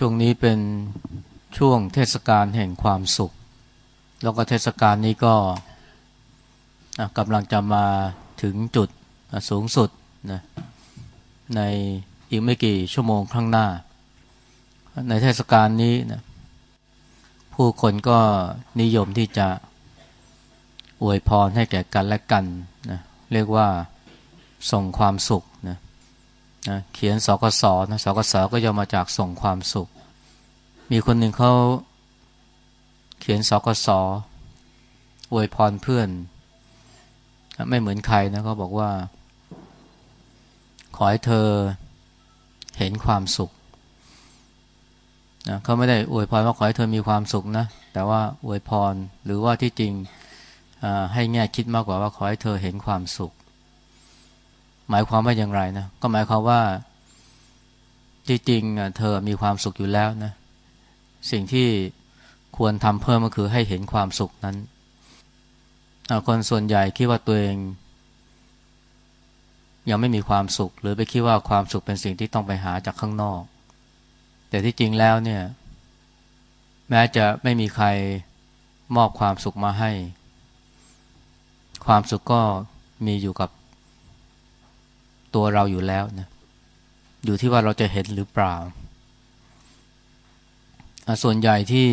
ช่วงนี้เป็นช่วงเทศกาลแห่งความสุข แล้วก็เทศกาลนี้ก็กำลังจะมาถึงจุดสูงสุดนะในอีกไม่กี่ชั่วโมงข้างหน้า ในเทศกาลนี้นะผู้คนก็นิยมที่จะอวยพรให้แก่กันและกันนะเรียกว่าส่งความสุขนะ นะเขียนสกสนะสกสก็ย่อมาจากส่งความสุข มีคนหนึ่งเขาเขียนสกสอวยพรเพื่อน ไม่เหมือนใครนะเขาบอกว่า ขอให้เธอเห็นความสุขนะเขาไม่ได้อวยพรว่าขอให้เธอมีความสุขนะ แต่ว่าอวยพรหรือว่าที่จริงให้แง่คิดมากกว่าว่าขอให้เธอเห็นความสุข หมายความว่าอย่างไรนะก็หมายความว่าจริงๆเธอมีความสุขอยู่แล้วนะ สิ่งที่ควรทำเพิ่มก็คือให้เห็นความสุขนั้นคนส่วนใหญ่คิดว่าตัวเอง ยังไม่มีความสุข หรือไปคิดว่าความสุขเป็นสิ่งที่ต้องไปหาจากข้างนอก แต่ที่จริงแล้วเนี่ย แม้จะไม่มีใครมอบความสุขมาให้ ความสุขก็มีอยู่กับ ตัวเราอยู่แล้วนะอยู่ที่ว่าเราจะเห็นหรือเปล่า ส่วนใหญ่ที่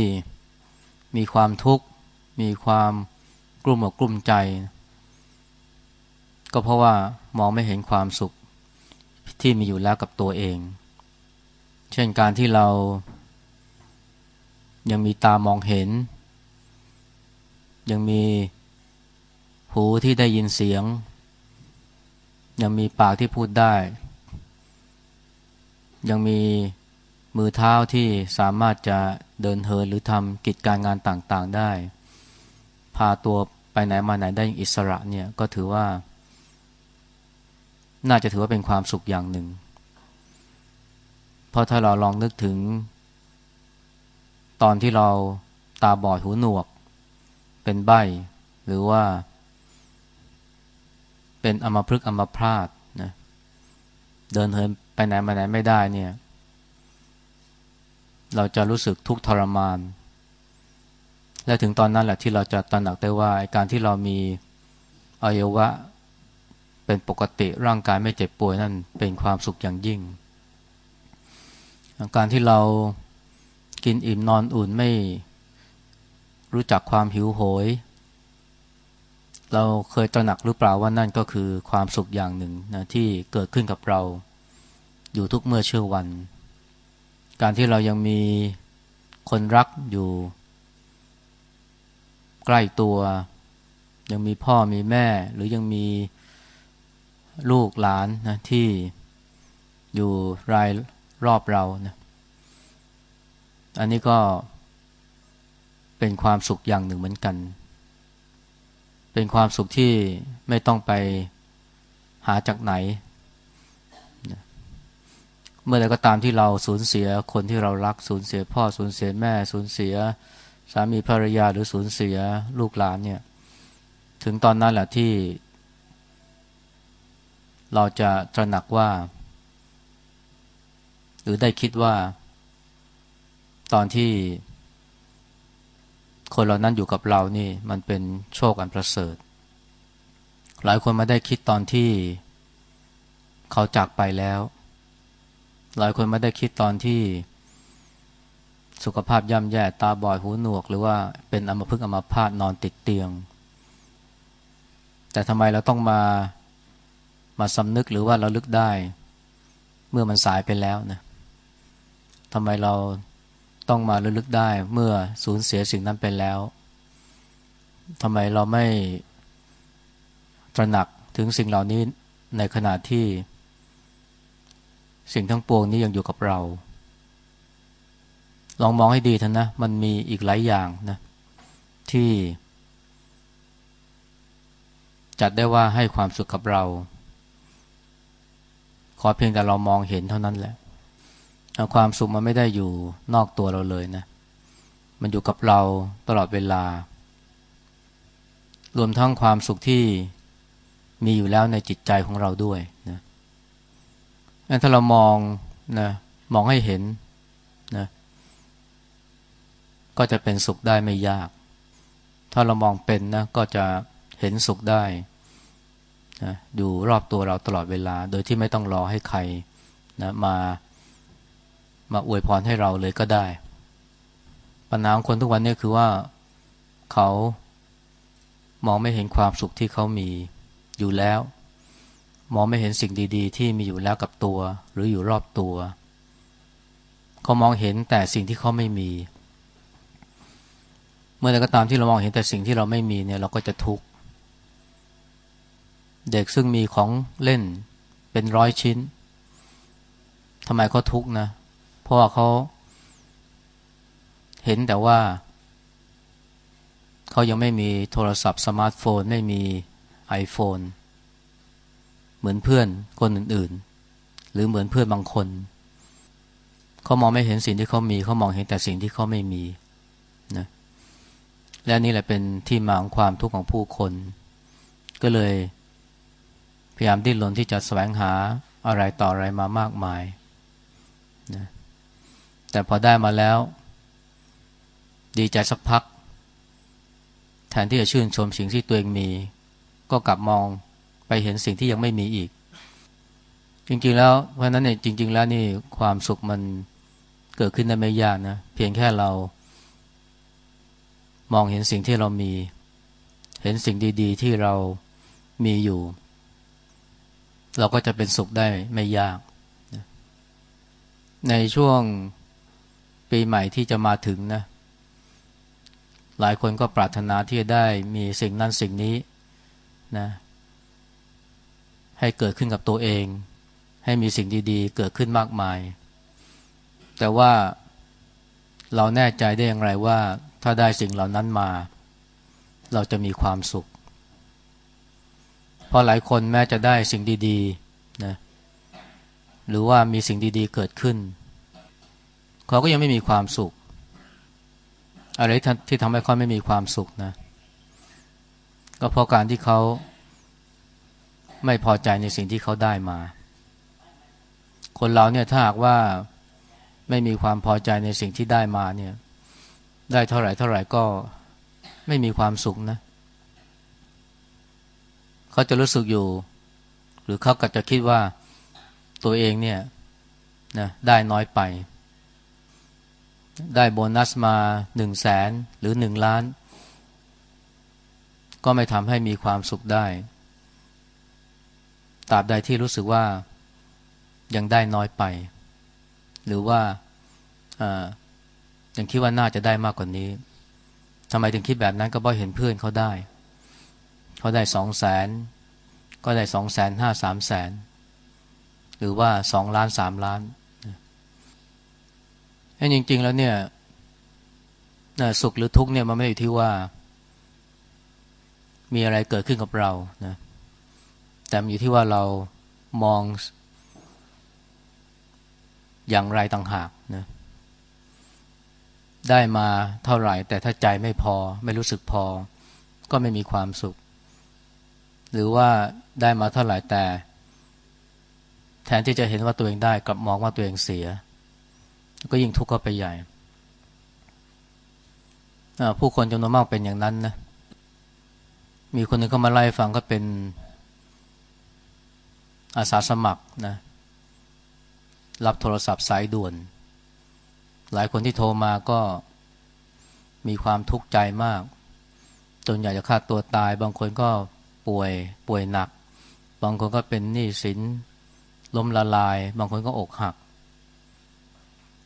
มีความทุกข์ มีความกลุ่มอกกลุ่มใจ ก็เพราะว่ามองไม่เห็นความสุขที่มีอยู่แล้วกับตัวเอง เช่นการที่เรายังมีตามองเห็น ยังมีหูที่ได้ยินเสียง ยังมีปากที่พูดได้ ยังมีมือเท้าที่สามารถจะเดินเหินหรือทำกิจการงานต่างๆได้ พาตัวไปไหนมาไหนได้อิสระเนี่ยก็ถือว่า น่าจะถือว่าเป็นความสุขอย่างหนึ่ง เพราะถ้าเราลองนึกถึง ตอนที่เราตาบอดหูหนวก เป็นใบหรือว่า เป็นอมพฤกอมพาตนะเดินเหินไปไหนมาไหนไม่ได้เนี่ย เราจะรู้สึกทุกข์ทรมาน และถึงตอนนั้นแหละที่เราจะตระหนักได้ว่าการที่เรามีอวัยวะเป็นปกติร่างกายไม่เจ็บป่วยนั่นเป็นความสุขอย่างยิ่ง การที่เรากินอิ่มนอนอุ่นไม่รู้จักความหิวโหย เราเคยตระหนักหรือเปล่าว่านั่นก็คือความสุขอย่างหนึ่งนะที่เกิดขึ้นกับเรา อยู่ทุกเมื่อเชื่อวัน การที่เรายังมีคนรักอยู่ ใกล้ตัว ยังมีพ่อมีแม่ หรือยังมีลูกหลานนะที่อยู่รายรอบเรานะอันนี้ก็เป็นความสุขอย่างหนึ่งเหมือนกัน เป็นความสุขที่ไม่ต้องไปหาจากไหน เมื่อใดก็ตามที่เราสูญเสียคนที่เรารักสูญเสียพ่อสูญเสียแม่สูญเสีย สามีภรรยาหรือสูญเสียลูกหลานเนี่ย ถึงตอนนั้นแหละที่ เราจะตระหนักว่า หรือได้คิดว่า ตอนที่ คนเหล่านั้นอยู่กับเรานี่มันเป็นโชคอันประเสริฐ หลายคนมาได้คิดตอนที่เขาจากไปแล้ว หลายคนไม่ได้คิดตอนที่สุขภาพย่ำแย่ตาบอดหูหนวก หรือว่าเป็นอัมพฤกษ์อัมพาตนอนติดเตียง แต่ทำไมเราต้องมามาสำนึกหรือว่าเราลึกได้ เมื่อมันสายไปแล้วนะทำไมเรา ต้องมาระลึกได้เมื่อสูญเสียสิ่งนั้นไปแล้วทำไมเราไม่ตระหนักถึงสิ่งเหล่านี้ในขณะที่สิ่งทั้งปวงนี้ยังอยู่กับเรา ลองมองให้ดีท่านนะ มันมีอีกหลายอย่างนะที่ จัดได้ว่าให้ความสุขกับเรา ขอเพียงแต่เรามองเห็นเท่านั้นแหละ ความสุขมันไม่ได้อยู่นอกตัวเราเลยนะ มันอยู่กับเราตลอดเวลา รวมทั้งความสุขที่มีอยู่แล้วในจิตใจของเราด้วยนะงั้นถ้าเรามองนะมองให้เห็นนะก็จะเป็นสุขได้ไม่ยาก ถ้าเรามองเป็นนะก็จะเห็นสุขได้นะอยู่รอบตัวเราตลอดเวลา โดยที่ไม่ต้องรอให้ใครนะมา มาอวยพรให้เราเลยก็ได้ ปัญหาของคนทุกวันนี้คือว่าเขามองไม่เห็นความสุขที่เขามีอยู่แล้ว มองไม่เห็นสิ่งดีๆ ที่มีอยู่แล้วกับตัว หรืออยู่รอบตัว เขามองเห็นแต่สิ่งที่เขาไม่มี เมื่อใดก็ตามที่เรามองเห็นแต่สิ่งที่เราไม่มีเนี่ยเราก็จะทุกข์เด็กซึ่งมีของเล่นเป็นร้อยชิ้นทำไมเขาทุกข์นะ เพราะว่าเขาเห็นแต่ว่า เขายังไม่มีโทรศัพท์สมาร์ทโฟน ไม่มี iPhone เหมือนเพื่อนคนอื่นๆ หรือเหมือนเพื่อนบางคน เขามองไม่เห็นสิ่งที่เขามี เขามองเห็นแต่สิ่งที่เขาไม่มีนะและนี่แหละเป็นที่มาของความทุกข์ของผู้คน ก็เลยพยายามดิ้นรนที่จะแสวงหาอะไรต่ออะไรมามากมาย แต่พอได้มาแล้ว ดีใจสักพัก แทนที่จะชื่นชมสิ่งที่ตัวเองมี ก็กลับมองไปเห็นสิ่งที่ยังไม่มีอีก จริงๆแล้วเพราะนั้นเนี่ยจริง ๆ แล้วนี่ความสุขมันเกิดขึ้นได้ไม่ยากนะเพียงแค่เรา มองเห็นสิ่งที่เรามี เห็นสิ่งดี ๆ ที่เรามีอยู่ เราก็จะเป็นสุขได้ไม่ยาก ในช่วง ปีใหม่ที่จะมาถึงนะ หลายคนก็ปรารถนาที่จะได้มีสิ่งนั้นสิ่งนี้นะให้เกิดขึ้นกับตัวเอง ให้มีสิ่งดีๆ เกิดขึ้นมากมาย แต่ว่าเราแน่ใจได้อย่างไรว่า ถ้าได้สิ่งเหล่านั้นมา เราจะมีความสุข เพราะหลายคนแม้จะได้สิ่งดีๆนะหรือว่ามีสิ่งดีๆเกิดขึ้น เขาก็ยังไม่มีความสุข อะไรที่ทำให้เขาไม่มีความสุขนะ ก็เพราะการที่เขาไม่พอใจในสิ่งที่เขาได้มา คนเราเนี่ยถ้าหากว่าไม่มีความพอใจในสิ่งที่ได้มาเนี่ย ได้เท่าไหร่เท่าไหร่ก็ไม่มีความสุขนะ เขาจะรู้สึกอยู่ หรือเขาก็จะคิดว่าตัวเองเนี่ยนะได้น้อยไป ได้โบนัสมาหนึ่งแสนหรือหนึ่งล้าน ก็ไม่ทำให้มีความสุขได้ตราบใดที่รู้สึกว่ายังได้น้อยไป หรือว่ายังคิดว่าน่าจะได้มากกว่านี้ทำไมถึงคิดแบบนั้นก็เพราะเห็นเพื่อนเขาได้ เขาได้สองแสนก็ได้สองแสนห้าสามแสนหรือว่าสองล้านสามล้าน จริง ๆ แล้วเนี่ยสุขหรือทุกข์เนี่ยมันไม่อยู่ที่ว่า มีอะไรเกิดขึ้นกับเรานะแต่มันอยู่ที่ว่าเรามองอย่างไรต่างหากนะได้มาเท่าไหร่ แต่ถ้าใจไม่พอ ไม่รู้สึกพอ ก็ไม่มีความสุข หรือว่าได้มาเท่าไหร่แต่ แทนที่จะเห็นว่าตัวเองได้กลับมองว่าตัวเองเสีย ก็ยิ่งทุกข์ก็ไปใหญ่ ผู้คนจำนวนมากเป็นอย่างนั้นนะ มีคนหนึ่งเข้ามาไล่ฟังก็เป็นอาสาสมัครนะ รับโทรศัพท์สายด่วน หลายคนที่โทรมาก็มีความทุกข์ใจมาก จนอยากจะฆ่าตัวตาย บางคนก็ป่วยป่วยหนัก บางคนก็เป็นหนี้สินล้มละลาย บางคนก็อกหัก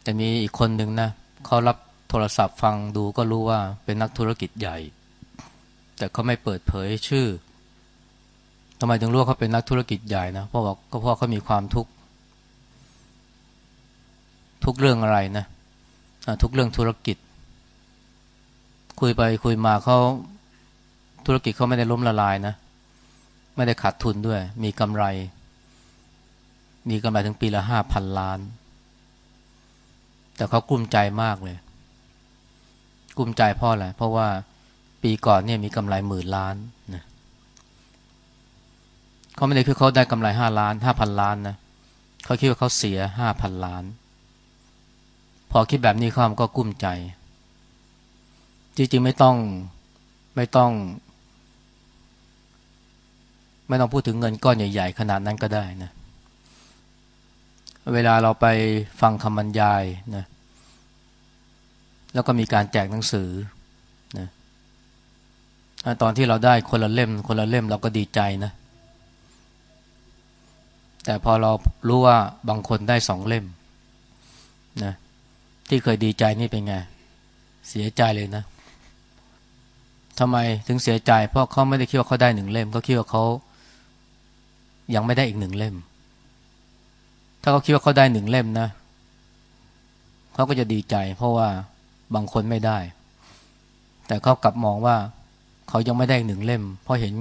แต่มีอีกคนหนึ่งนะเขารับโทรศัพท์ฟังดูก็รู้ว่าเป็นนักธุรกิจใหญ่ แต่เขาไม่เปิดเผยชื่อทำไมถึงรู้ว่าเขาเป็นนักธุรกิจใหญ่นะเพราะว่าก็เพราะเขามีความทุกข์ทุกเรื่องอะไรนะทุกเรื่องธุรกิจ คุยไปคุยมาเขาธุรกิจเขาไม่ได้ล้มละลายนะ ไม่ได้ขาดทุนด้วย มีกำไร มีกำไรถึงปีละห้าพันล้าน แต่เขากลุ้มใจมากเลย กลุ้มใจเพราะอะไรเพราะว่าปีก่อนเนี่ยมีกำไรหมื่นล้านนะเขาไม่ได้คือเขาได้กำไรห้าล้านห้าพันล้านนะเขาคิดว่าเขาเสียห้าพันล้าน พอคิดแบบนี้ข้ามก็กุ้มใจ จริงๆไม่ต้องไม่ต้อง ไม่ต้องพูดถึงเงินก้อนใหญ่ ๆ ขนาดนั้นก็ได้นะ เวลาเราไปฟังคำบรรยายนะแล้วก็มีการแจกหนังสือนะตอนที่เราได้คนละเล่ม คนละเล่มเราก็ดีใจนะ แต่พอเรารู้ว่าบางคนได้สองเล่มนะที่เคยดีใจนี่เป็นไง เสียใจเลยนะทำไมถึงเสียใจ เพราะเขาไม่ได้คิดว่าเขาได้หนึ่งเล่มเขาคิดว่าเขายังไม่ได้อีกหนึ่งเล่ม ถ้าเขาคิดว่าเขาได้หนึ่งเล่มนะเขาก็จะดีใจ เพราะว่าบางคนไม่ได้ แต่เขากลับมองว่า เขายังไม่ได้หนึ่งเล่ม เพราะเห็น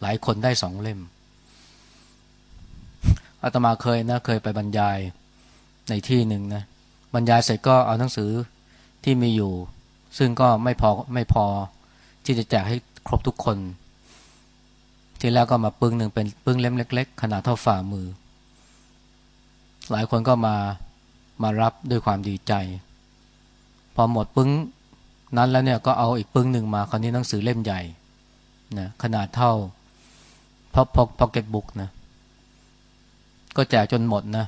หลายคนได้สองเล่มอาตมาเคยนะเคยไปบรรยายในที่หนึ่งนะบรรยายเสร็จก็เอาหนังสือที่มีอยู่ ซึ่งก็ไม่พอไม่พอที่จะแจกให้ครบทุกคน ทีแรกก็มาปึ้งหนึ่งเป็นปึ้งเล่มเล็ก ๆ ขนาดเท่าฝ่ามือ หลายคนก็มามารับด้วยความดีใจ พอหมดปึ้งนั้นแล้วเนี่ยก็เอาอีกปึ้งหนึ่งมา คราวนี้หนังสือเล่มใหญ่นะขนาดเท่าพ็อกพ็อกเก็ตบุ๊กนะก็แจกจนหมดนะ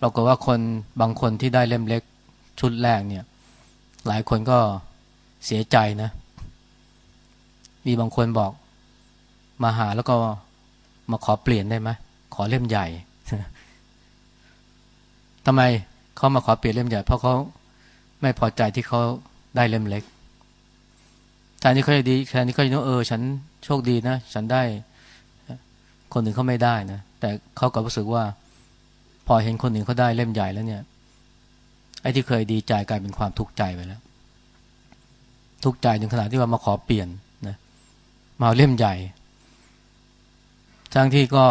ปรากฏว่าคนบางคนที่ได้เล่มเล็กชุดแรกเนี่ย หลายคนก็เสียใจนะ มีบางคนบอกมาหาแล้วก็มาขอเปลี่ยนได้ไหมขอเล่มใหญ่ ทำไมเขามาขอเปลี่ยนเล่มใหญ่เพราะเขาไม่พอใจที่เขาได้เล่มเล็กแทนที่เขาจะดีแทนที่เขาจะนึกเออ ฉันโชคดีนะ ฉันได้ คนอื่นเขาไม่ได้นะ แต่เขาก็รู้สึกว่า พอเห็นคนอื่นเขาได้เล่มใหญ่แล้วเนี่ย ไอ้ที่เคยดีใจกลายเป็นความทุกข์ใจไปแล้ว ทุกข์ใจถึงขนาดที่ว่ามาขอเปลี่ยนนะมาเล่มใหญ่ทั้งที่ก็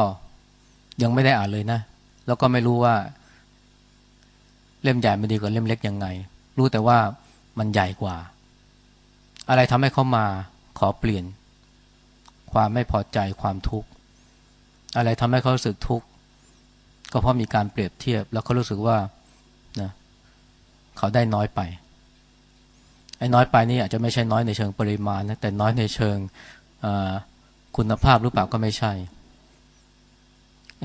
ยังไม่ได้อ่านเลยนะ แล้วก็ไม่รู้ว่า เล่มใหญ่มันดีกว่าเล่มเล็กยังไง รู้แต่ว่ามันใหญ่กว่า อะไรทำให้เขามาขอเปลี่ยน ความไม่พอใจความทุกข์อะไรทำให้เขารู้สึกทุกข์ก็เพราะมีการเปรียบเทียบ แล้วเขารู้สึกว่านะเขาได้น้อยไปไอ้น้อยไปนี่อาจจะไม่ใช่น้อยในเชิงปริมาณนะแต่น้อยในเชิงคุณภาพหรือเปล่าก็ไม่ใช่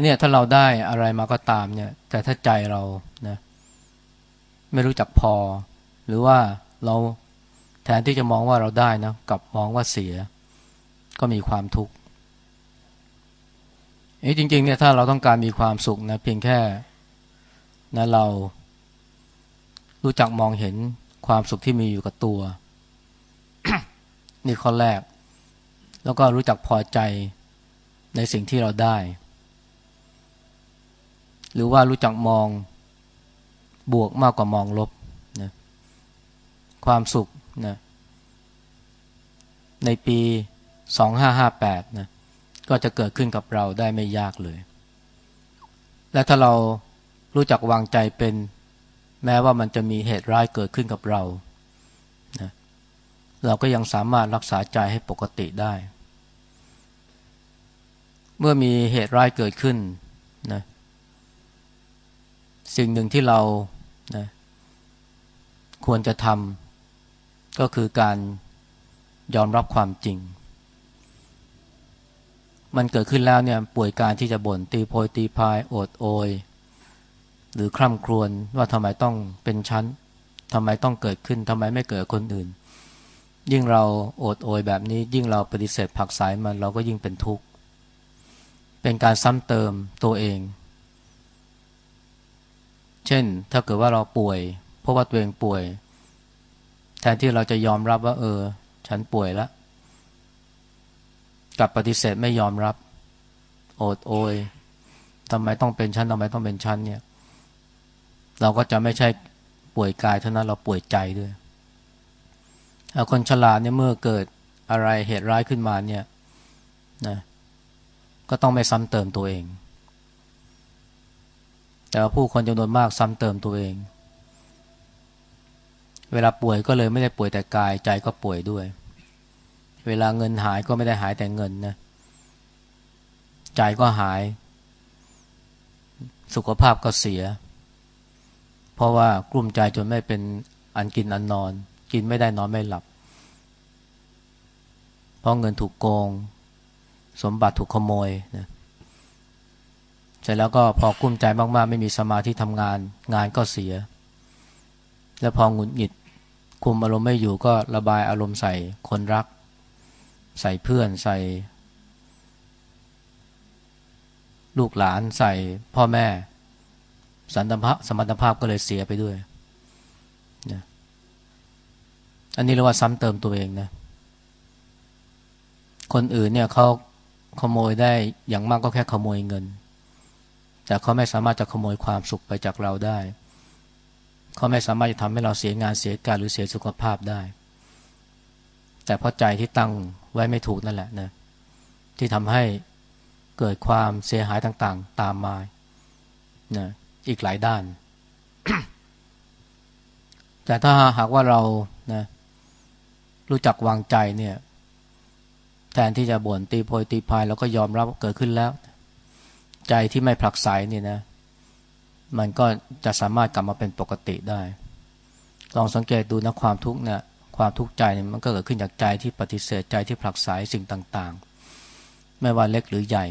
เนี่ยถ้าเราได้อะไรมาก็ตามเนี่ย แต่ถ้าใจเรา ไม่รู้จักพอ หรือว่าเราแทนที่จะมองว่าเราได้นะกลับมองว่าเสีย ก็มีความทุกข์เอ้จริงๆเนี่ยถ้าเราต้องการมีความสุขนะเพียงแค่นะเรา รู้จักมองเห็นความสุขที่มีอยู่กับตัว นี่ข้อแรก แล้วก็รู้จักพอใจในสิ่งที่เราได้ หรือว่ารู้จักมอง บวกมากกว่ามองลบนะความสุขนะในปีสองห้าห้าแปดนะก็จะเกิดขึ้นกับเราได้ไม่ยากเลย และถ้าเรารู้จักวางใจเป็นแม้ว่ามันจะมีเหตุร้ายเกิดขึ้นกับเรานะเราก็ยังสามารถรักษาใจให้ปกติได้ เมื่อมีเหตุร้ายเกิดขึ้นนะสิ่งหนึ่งที่เรา นะควรจะทำก็คือการยอมรับความจริง มันเกิดขึ้นแล้วเนี่ยป่วยการที่จะบ่นตีโพยตีพายโอดโอย หรือคร่ำครวญว่าทำไมต้องเป็นชั้นทำไมต้องเกิดขึ้นทำไมไม่เกิดคนอื่น ยิ่งเราโอดโอยแบบนี้ ยิ่งเราปฏิเสธผักสายมันเราก็ยิ่งเป็นทุกข์เป็นการซ้ำเติมตัวเอง เช่น ถ้าเกิดว่าเราป่วย เพราะว่าตัวเองป่วย แทนที่เราจะยอมรับว่า เออ ฉันป่วยแล้วกลับปฏิเสธไม่ยอมรับ โอดโอยทำไมต้องเป็นชั้นทำไมต้องเป็นชั้นเนี่ย เราก็จะไม่ใช่ป่วยกายเท่านั้นเราป่วยใจด้วยคนฉลาดเนี่ยเมื่อเกิดอะไรเหตุร้ายขึ้นมาเนี่ยนะก็ต้องไม่ซ้ำเติมตัวเอง แต่ว่าผู้คนจำนวนมากซ้ำเติมตัวเอง เวลาป่วยก็เลยไม่ได้ป่วยแต่กายใจก็ป่วยด้วย เวลาเงินหายก็ไม่ได้หายแต่เงินนะ ใจก็หาย สุขภาพก็เสีย เพราะว่ากลุ้มใจจนไม่เป็นอันกินอันนอน กินไม่ได้นอนไม่หลับ เพราะเงินถูกโกง สมบัติถูกขโมยนะเสร็จแล้วก็พอกุ้มใจมากๆ ไม่มีสมาธิทำงาน งานก็เสีย แล้วพอหงุดหงิดคุมอารมณ์ไม่อยู่ก็ระบายอารมณ์ใส่คนรัก ใส่เพื่อนใส่ ลูกหลานใส่พ่อแม่ สันตภาพสมรรถภาพก็เลยเสียไปด้วยนะอันนี้เรียกว่าซ้ำเติมตัวเองนะ คนอื่นเนี่ยเขาขโมยได้อย่างมากก็แค่ขโมยเงิน แต่เขาไม่สามารถจะขโมยความสุขไปจากเราได้ เขาไม่สามารถจะทำให้เราเสียงานเสียการหรือเสียสุขภาพได้ แต่เพราะใจที่ตั้งไว้ไม่ถูกนั่นแหละนะที่ทำให้เกิดความเสียหายต่างๆ ตามมานะอีกหลายด้าน แต่ถ้าหากว่าเรานะรู้จักวางใจเนี่ย แทนที่จะบ่นตีโพยตีพายแล้วก็ยอมรับเกิดขึ้นแล้ว ใจที่ไม่ผลักไสนี่นะ มันก็จะสามารถกลับมาเป็นปกติได้ ลองสังเกตดูนะความทุกข์เนี่ยความทุกข์ใจเนี่ยมันก็เกิดขึ้นจากใจที่ปฏิเสธใจที่ผลักไสสิ่งต่างๆ ไม่ว่าเล็กหรือใหญ่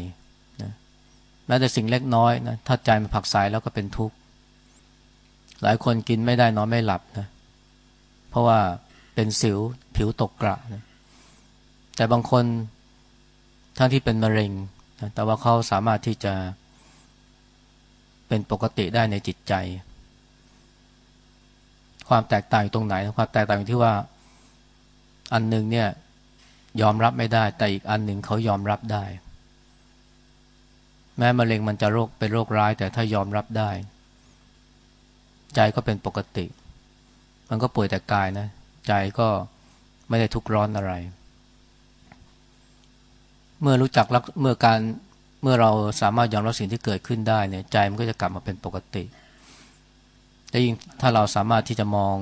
นะแม้แต่สิ่งเล็กน้อยนะถ้าใจมันผลักไสแล้วก็เป็นทุกข์หลายคนกินไม่ได้นอนไม่หลับนะเพราะว่าเป็นสิวผิวตกกระนะแต่บางคนทั้งที่เป็นมะเร็ง นะแต่ว่าเขาสามารถที่จะเป็นปกติได้ในจิตใจ ความแตกต่างอยู่ตรงไหนความแตกต่างอยู่ที่ว่าอันหนึ่งเนี่ยยอมรับไม่ได้ แต่อีกอันหนึ่งเขายอมรับได้ แม้มะเร็งมันจะโรคเป็นโรคร้าย แต่ถ้ายอมรับได้ ใจก็เป็นปกติ มันก็ป่วยแต่กายนะ ใจก็ไม่ได้ทุกข์ร้อนอะไร เมื่อรู้จักแล้วเมื่อการเมื่อเราสามารถยอมรับสิ่งที่เกิดขึ้นได้เนี่ยใจมันก็จะกลับมาเป็นปกติแต่ยิ่งถ้าเราสามารถที่จะมอง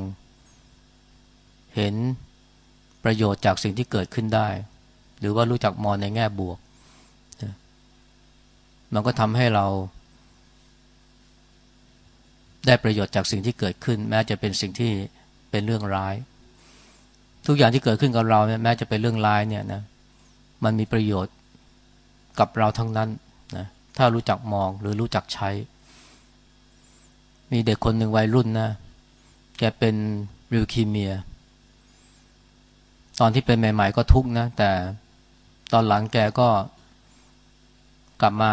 เห็นประโยชน์จากสิ่งที่เกิดขึ้นได้ หรือว่ารู้จักมองในแง่บวก มันก็ทำให้เรา ได้ประโยชน์จากสิ่งที่เกิดขึ้น แม้จะเป็นสิ่งที่เป็นเรื่องร้าย ทุกอย่างที่เกิดขึ้นกับเราแม้จะเป็นเรื่องร้ายเนี่ยนะ มันมีประโยชน์กับเราทั้งนั้นนะถ้ารู้จักมองหรือรู้จักใช้ มีเด็กคนหนึ่งวัยรุ่นนะแกเป็นริวคีเมีย ตอนที่เป็นใหม่ ๆ ก็ทุกข์นะ แต่ตอนหลังแกก็กลับมา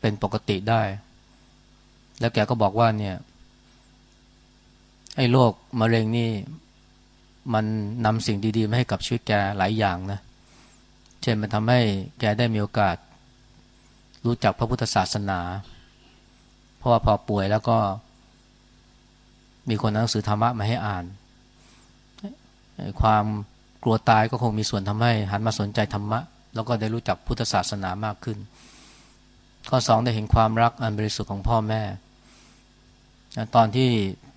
เป็นปกติได้ แล้วแกก็บอกว่าเนี่ย ไอ้โรคมะเร็งนี่ มันนำสิ่งดีๆมาให้กับชีวิตแกหลายอย่างนะ เช่นมันทำให้แกได้มีโอกาส รู้จักพระพุทธศาสนา เพราะว่าพอป่วยแล้วก็ มีคนหนังสือธรรมะมาให้อ่าน ความกลัวตายก็คงมีส่วนทำให้หันมาสนใจธรรมะ แล้วก็ได้รู้จักพุทธศาสนามากขึ้น ข้อสองได้เห็นความรักอันบริสุทธิ์ของพ่อแม่ ตอนที่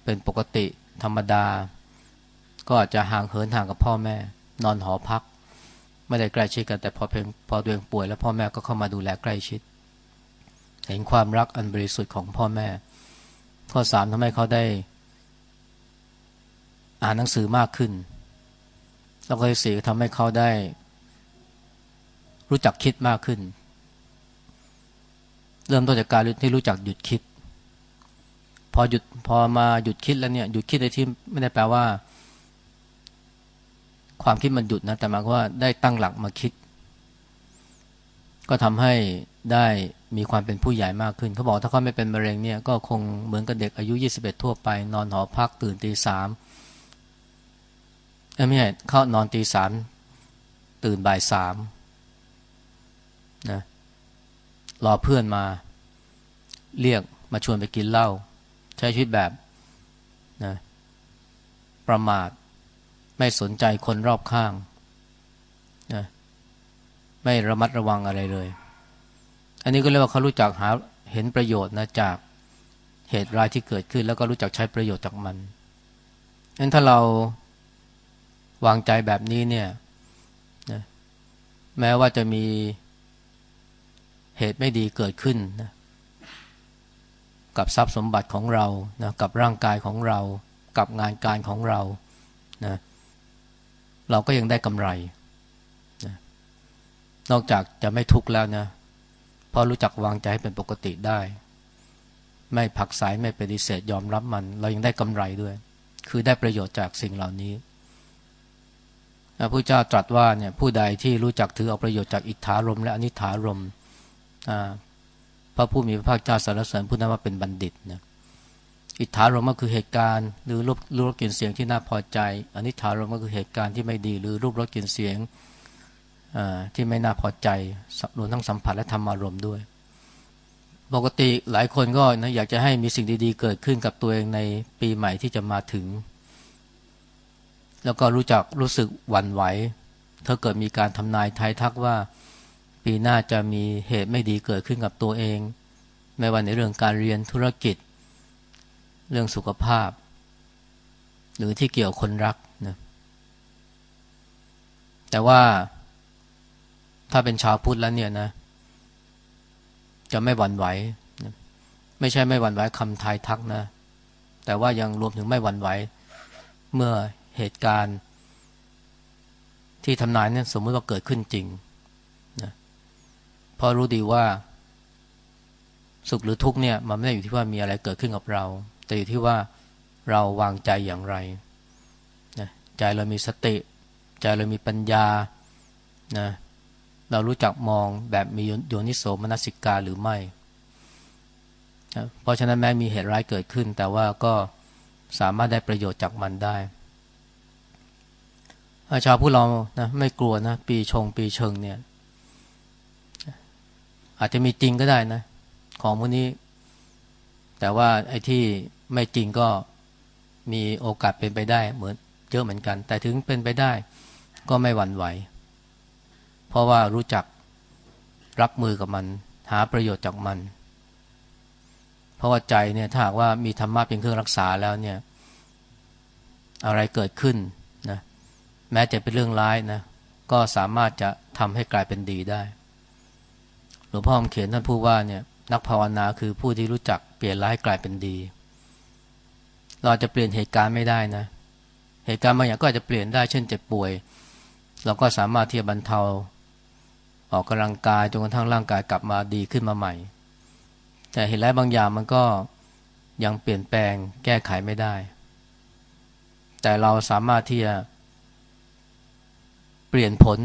เป็นปกติธรรมดา ก็อาจจะห่างเหินห่างกับพ่อแม่ นอนหอพัก ไม่ได้ใกล้ชิดกันแต่พอเพียงพอตัวเองป่วย แล้วพ่อแม่ก็เข้ามาดูแลใกล้ชิด เห็นความรักอันบริสุทธิ์ของพ่อแม่ ข้อสามทำให้เขาได้ อ่านหนังสือมากขึ้น แล้วก็สี่ทำให้เขาได้ รู้จักคิดมากขึ้น เริ่มต้นจากการที่รู้จักหยุดคิด พอหยุดพอมาหยุดคิดแล้วเนี่ยหยุดคิดในที่ไม่ได้แปลว่า ความคิดมันหยุดนะ แต่หมายว่าได้ตั้งหลักมาคิด ก็ทำให้ได้มีความเป็นผู้ใหญ่มากขึ้น เขาบอกถ้าเขาไม่เป็นมะเร็งเนี่ยก็คงเหมือนกับเด็กอายุยี่สิบเอ็ดทั่วไป นอนหอพักตื่นตีสามไม่ใช่เข้านอนตีสามตื่นบ่ายสามนะรอเพื่อนมา เรียกมาชวนไปกินเหล้าใช้ชีวิตแบบนะประมาท ไม่สนใจคนรอบข้างนะไม่ระมัดระวังอะไรเลย อันนี้ก็เรียกว่าเขารู้จักหาเห็นประโยชน์นะจากเหตุร้ายที่เกิดขึ้น แล้วก็รู้จักใช้ประโยชน์จากมันงั้นถ้าเราวางใจแบบนี้เนี่ยนะแม้ว่าจะมีเหตุไม่ดีเกิดขึ้นนะกับทรัพย์สมบัติของเรานะกับร่างกายของเรา กับงานการของเรานะ เราก็ยังได้กำไรนะนอกจากจะไม่ทุกข์แล้วนะเพราะรู้จักวางใจให้เป็นปกติได้ ไม่ผักสายไม่ปฏิเสธยอมรับมัน เรายังได้กำไรด้วย คือได้ประโยชน์จากสิ่งเหล่านี้พระพุทธเจ้าตรัสว่าเนี่ยผู้ใดที่รู้จักถือเอาประโยชน์จากอิทธารมและอนิถารมพระผู้มีพระภาคเจ้าสรรเสริญผู้นั้นว่าเป็นบัณฑิตนะ อิทธารมก็คือเหตุการณ์ หรือรูปรูปรสกลิ่นเสียงที่น่าพอใจอนิถารมก็คือเหตุการณ์ที่ไม่ดี หรือรูปรสกลิ่นเสียงที่ไม่น่าพอใจรวมทั้งสัมผัสและธรรมารมณ์ด้วย ปกติหลายคนก็นะอยากจะให้มีสิ่งดีๆ เกิดขึ้นกับตัวเองในปีใหม่ที่จะมาถึง แล้วก็รู้จักรู้สึกหวั่นไหวถ้าเกิดมีการทำนายทายทักว่า ปีหน้าจะมีเหตุไม่ดีเกิดขึ้นกับตัวเอง ไม่ว่าในเรื่องการเรียนธุรกิจ เรื่องสุขภาพ หรือที่เกี่ยวคนรักนะแต่ว่าถ้าเป็นชาวพุทธแล้วเนี่ยนะ จะไม่หวั่นไหวไม่ใช่ไม่หวั่นไหวคำทายทักนะ แต่ว่ายังรวมถึงไม่หวั่นไหว เมื่อเหตุการณ์ ที่ทำนายเนั้นสมมติว่าเกิดขึ้นจริงนะเพราะรู้ดีว่าสุขหรือทุกข์เนี่ยมันไม่ได้อยู่ที่ว่ามีอะไรเกิดขึ้นกับเรา แต่อยู่ที่ว่าเราวางใจอย่างไรนะใจเรามีสติ ใจเรามีปัญญานะเรารู้จักมองแบบมีโยนิโสมนสิกาหรือไม่เพราะฉะนั้นแม้มีเหตุร้ายเกิดขึ้น แต่ว่าก็สามารถได้ประโยชน์จากมันได้อาชาวผู้เรานะไม่กลัวนะปีชงปีเชิงเนี่ย อาจจะมีจริงก็ได้นะ ของพวกนี้ แต่ว่าไอ้ที่ ไม่จริงก็มีโอกาสเป็นไปได้เหมือนเยอะเหมือนกัน แต่ถึงเป็นไปได้ก็ไม่หวั่นไหว เพราะว่ารู้จักรับมือกับมัน หาประโยชน์จากมัน เพราะว่าใจเนี่ยถ้าหากว่ามีธรรมะเป็นเครื่องรักษาแล้วเนี่ย อะไรเกิดขึ้นนะแม้จะเป็นเรื่องร้ายนะก็สามารถจะทำให้กลายเป็นดีได้หลวงพ่อเขียนท่านพูดว่าเนี่ยนักภาวนาคือผู้ที่รู้จักเปลี่ยนร้ายกลายเป็นดี เราจะเปลี่ยนเหตุการณ์ไม่ได้นะ เหตุการณ์บางอย่างก็อาจจะเปลี่ยนได้เช่นเจ็บป่วย เราก็สามารถที่จะบรรเทา ออกกำลังกายจนกระทั่งร่างกายกลับมาดีขึ้นมาใหม่ แต่เห็นแล้วบางอย่างมันก็ยังเปลี่ยนแปลงแก้ไขไม่ได้ แต่เราสามารถที่จะเปลี่ยนผล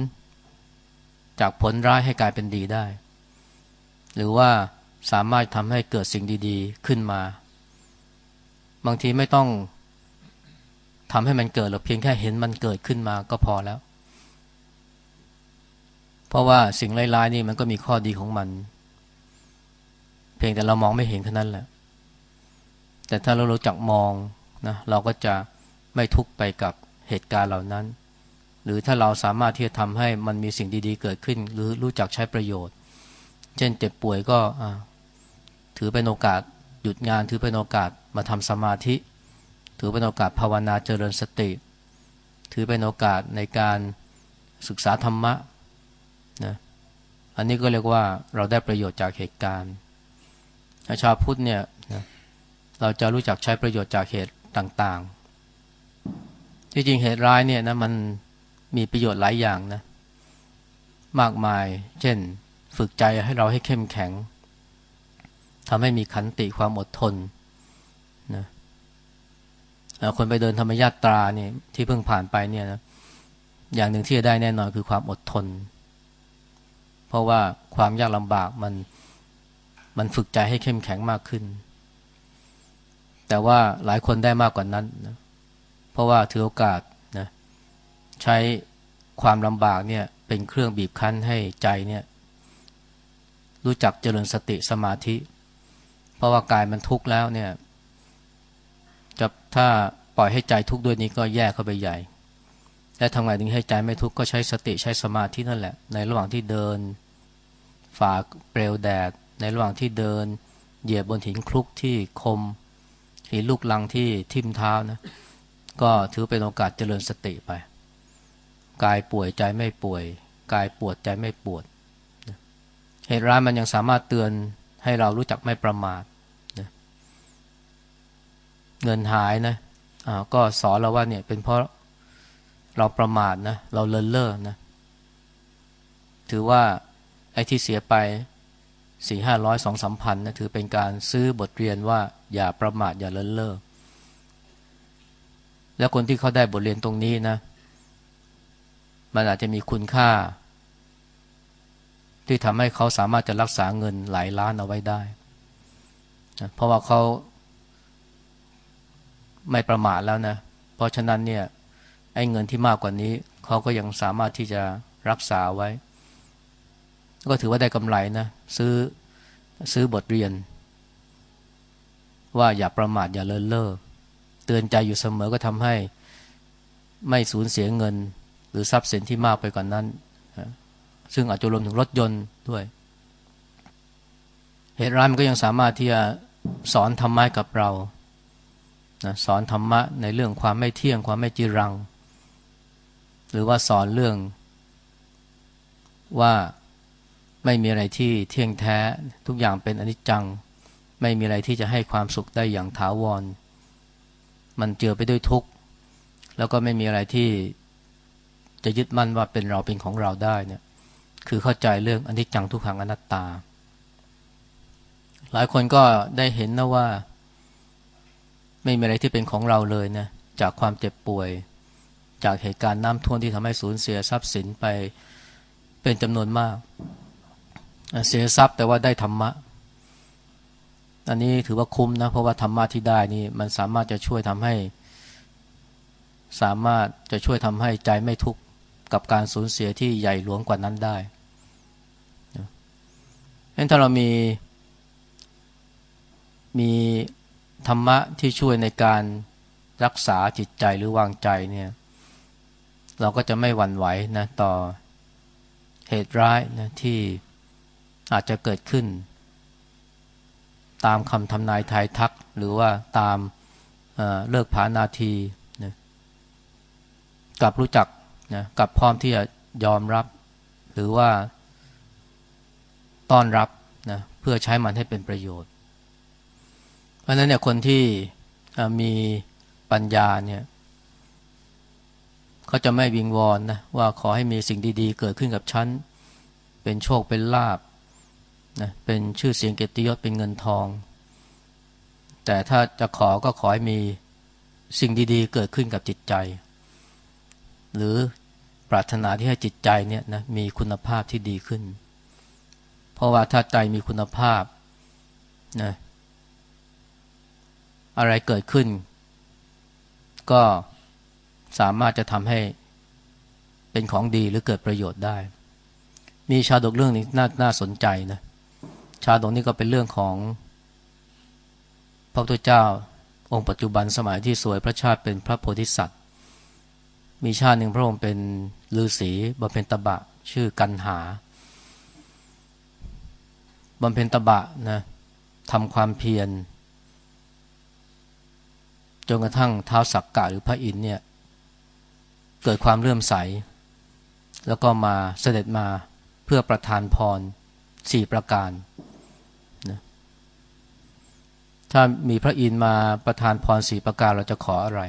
จากผลร้ายให้กลายเป็นดีได้ หรือว่าสามารถทำให้เกิดสิ่งดี ๆ ขึ้นมา บางทีไม่ต้องทำให้มันเกิดหรอกเพียงแค่เห็นมันเกิดขึ้นมาก็พอแล้ว เพราะว่าสิ่งร้ายๆนี่มันก็มีข้อดีของมัน เพียงแต่เรามองไม่เห็นแค่นั้นแหละ แต่ถ้าเรารู้จักมองนะเราก็จะไม่ทุกข์ไปกับเหตุการณ์เหล่านั้น หรือถ้าเราสามารถที่จะทำให้มันมีสิ่งดีๆ เกิดขึ้น หรือรู้จักใช้ประโยชน์ เช่นเจ็บป่วยก็ถือเป็นโอกาส หยุดงานถือเป็นโอกาสมาทำสมาธิ ถือเป็นโอกาสภาวนาเจริญสติ ถือเป็นโอกาสในการศึกษาธรรมะนะอันนี้ก็เรียกว่าเราได้ประโยชน์จากเหตุการณ์ชาวพุทธเนี่ยนะเราจะรู้จักใช้ประโยชน์จากเหตุต่างๆ ที่จริงเหตุร้ายเนี่ยนะมันมีประโยชน์หลายอย่างนะมากมาย เช่น ฝึกใจให้เราให้เข้มแข็ง ทำให้มีขันติความอดทนนะคนไปเดินธรรมญาตราเนี่ยที่เพิ่งผ่านไปเนี่ยนะอย่างหนึ่งที่จะได้แน่นอนคือความอดทน เพราะว่าความยากลำบากมันมันฝึกใจให้เข้มแข็งมากขึ้น แต่ว่าหลายคนได้มากกว่านั้นนะเพราะว่าถือโอกาสนะใช้ความลำบากเนี่ยเป็นเครื่องบีบคั้นให้ใจเนี่ยรู้จักเจริญสติสมาธิ เพราะว่ากายมันทุกข์แล้วเนี่ยจะถ้าปล่อยให้ใจทุกข์ด้วยนี้ก็แย่เข้าไปใหญ่ และทำไงถึงให้ใจไม่ทุกข์ก็ใช้สติใช้สมาธินั่นแหละ ในระหว่างที่เดินฝ่าเปลวแดด ในระหว่างที่เดิน เหยียบบนหินคลุกที่คมหินลูกลังที่ทิ่มเท้านะ ก็ถือเป็นโอกาสเจริญสติไป กายป่วยใจไม่ป่วย กายปวดใจไม่ปวด เหตุร้ายมันยังสามารถเตือน ให้เรารู้จักไม่ประมาทเงินหายนะอ่าก็สอนเราว่าเนี่ยเป็นเพราะเราประมาทนะเราเลินเล่อนะถือว่าไอ้ที่เสียไปสี่ห้าร้อยสองสามพันนะถือเป็นการซื้อบทเรียนว่าอย่าประมาทอย่าเลินเล่อแล้วคนที่เขาได้บทเรียนตรงนี้นะ มันอาจจะมีคุณค่า ที่ทำให้เขาสามารถจะรักษาเงินหลายล้านเอาไว้ได้นะเพราะว่าเขาไม่ประมาทแล้วนะ เพราะฉะนั้นเนี่ยไอ้เงินที่มากกว่านี้ เขาก็ยังสามารถที่จะรักษาไว้ ก็ถือว่าได้กำไรนะ ซื้อซื้อบทเรียน ว่าอย่าประมาทอย่าเลินเล่อเตือนใจอยู่เสมอก็ทำให้ไม่สูญเสียเงิน หรือทรัพย์สินที่มากไปกว่านนั้น ซึ่งอาจจะรวมถึงรถยนต์ด้วย เหตุร้ายมันก็ยังสามารถที่จะสอนธรรมะกับเรานะสอนธรรมะในเรื่องความไม่เที่ยงความไม่จีรัง หรือว่าสอนเรื่องว่าไม่มีอะไรที่เที่ยงแท้ทุกอย่างเป็นอนิจจัง ไม่มีอะไรที่จะให้ความสุขได้อย่างถาวร มันเจือไปด้วยทุกข์ แล้วก็ไม่มีอะไรที่จะยึดมั่นว่าเป็นเราเป็นของเราได้เนี่ย คือเข้าใจเรื่องอนิจจังทุกขังอนัตตา หลายคนก็ได้เห็นนะว่า ไม่มีอะไรที่เป็นของเราเลยนะจากความเจ็บป่วย จากเหตุการณ์น้ำท่วมที่ทำให้สูญเสียทรัพย์สินไปเป็นจำนวนมาก เสียทรัพย์แต่ว่าได้ธรรมะ อันนี้ถือว่าคุ้มนะ เพราะว่าธรรมะที่ได้นี่มันสามารถจะช่วยทำให้ สามารถจะช่วยทำให้ใจไม่ทุกข์กับการสูญเสียที่ใหญ่หลวงกว่านั้นได้ เพราะถ้าเรามี มีธรรมะที่ช่วยในการรักษาจิตใจหรือวางใจเนี่ย เราก็จะไม่หวั่นไหวนะต่อเหตุร้ายนะที่อาจจะเกิดขึ้น ตามคำทำนายทายทัก หรือว่าตามเเลิกผานาทีนะกับรู้จักนะกับพร้อมที่จะยอมรับ หรือว่า ต้อนรับนะเพื่อใช้มันให้เป็นประโยชน์ เพราะนั้นเนี่ยคนที่มีปัญญาเนี่ยเขาจะไม่วิงวอนนะว่าขอให้มีสิ่งดีๆ เกิดขึ้นกับฉัน เป็นโชคเป็นลาบนะเป็นชื่อเสียงเกียรติยศเป็นเงินทอง แต่ถ้าจะขอก็ขอให้มีสิ่งดีๆ เกิดขึ้นกับจิตใจ หรือปรารถนาที่ให้จิตใจเนี่ยนะมีคุณภาพที่ดีขึ้น เพราะว่าถ้าใจมีคุณภาพนะอะไรเกิดขึ้น ก็สามารถจะทำให้เป็นของดีหรือเกิดประโยชน์ได้ มีชาดกเรื่องนี้น่าน่าสนใจนะ ชาดกนี้ก็เป็นเรื่องของพระพุทธเจ้าองค์ปัจจุบันสมัยที่สวยพระชาติเป็นพระโพธิสัตว์ มีชาติหนึ่งพระองค์เป็นฤาษีบำเพ็ญตบะชื่อกันหา บำเพ็ญตบะนะทำความเพียรจนกระทั่งเท้าสักกะหรือพระอินเนี่ยเกิดความเลื่อมใส แล้วก็มาเสด็จมาเพื่อประทานพรสี่ประการนะถ้ามีพระอินมาประทานพรสี่ประการเราจะขออะไร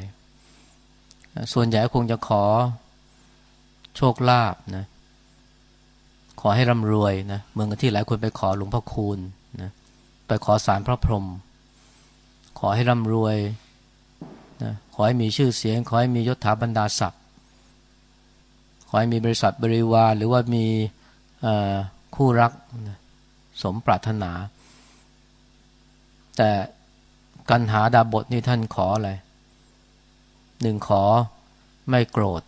ส่วนใหญ่คงจะขอโชคลาภนะ ขอให้ร่ำรวยนะเมืองที่หลายคนไปขอหลวงพ่อคูณนะไปขอสารพระพรหมขอให้ร่ำรวยนะขอให้มีชื่อเสียง ขอให้มียศถาบรรดาศักดิ์ขอให้มีบริษัทบริวารหรือว่ามีคู่รักนะสมปรารถนา แต่กันหาดาบทนี่ท่านขออะไรหนึ่งขอไม่โกรธ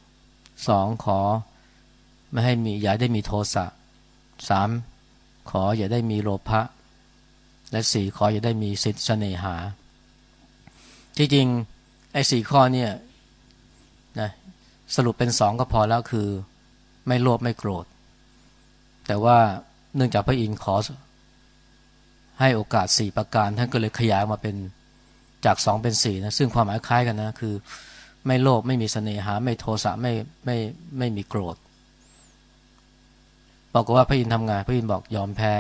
สองขอ ไม่ให้มีอย่าได้มีโทสะ สามขออย่าได้มีโลภะและสี่ขออย่าได้มีสิทธิเสน่หา ที่จริงไอ้สี่ข้อเนี่ยนะสรุปเป็นสองก็พอแล้วคือ ไม่โลภไม่โกรธ แต่ว่าเนื่องจากพระอินทร์ขอ ให้โอกาสสี่ประการ ท่านก็เลยขยายมาเป็นจากสองเป็นสี่นะซึ่งความหมายคล้ายกันนะคือ ไม่โลภไม่มีเสน่หา ไม่โทสะไม่ไม่ไม่มีโกรธ บอกว่าพระอินทร์ทำงาน พระอินทร์บอกยอมแพ้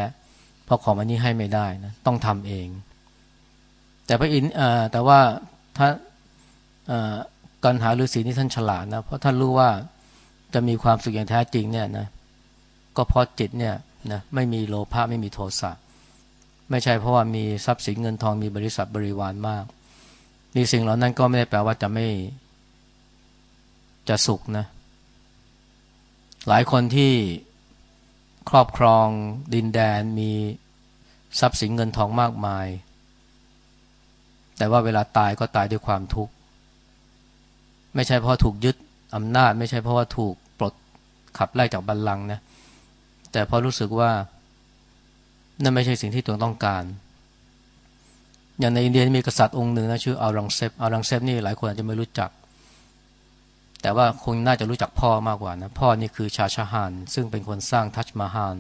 เพราะของอันนี้ให้ไม่ได้นะต้องทำเอง แต่พระอินทร์แต่ว่าถ้าการหาฤาษีนี่ท่านฉลาดนะเพราะท่านรู้ว่าจะมีความสุขอย่างแท้จริงเนี่ยนะก็เพราะจิตเนี่ยนะไม่มีโลภะไม่มีโทสะไม่ใช่เพราะว่ามีทรัพย์สินเงินทองมีบริษัทบริวารมาก มีสิ่งเหล่านั้นก็ไม่ได้แปลว่าจะไม่จะสุขนะ หลายคนที่ ครอบครองดินแดนมีทรัพย์สินเงินทองมากมาย แต่ว่าเวลาตายก็ตายด้วยความทุกข์ ไม่ใช่เพราะถูกยึดอำนาจ ไม่ใช่เพราะว่าถูกปลดขับไล่จากบัลลังก์นะ แต่เพราะรู้สึกว่านั่นไม่ใช่สิ่งที่ตัวต้องการ อย่างในอินเดียมีกษัตริย์องค์หนึ่งนะชื่ออารังเซฟอารังเซฟนี่หลายคนอาจจะไม่รู้จัก แต่ว่าคงน่าจะรู้จักพ่อมากกว่านะ พ่อนี่คือชาห์ชาฮาน ซึ่งเป็นคนสร้างทัชมาฮาล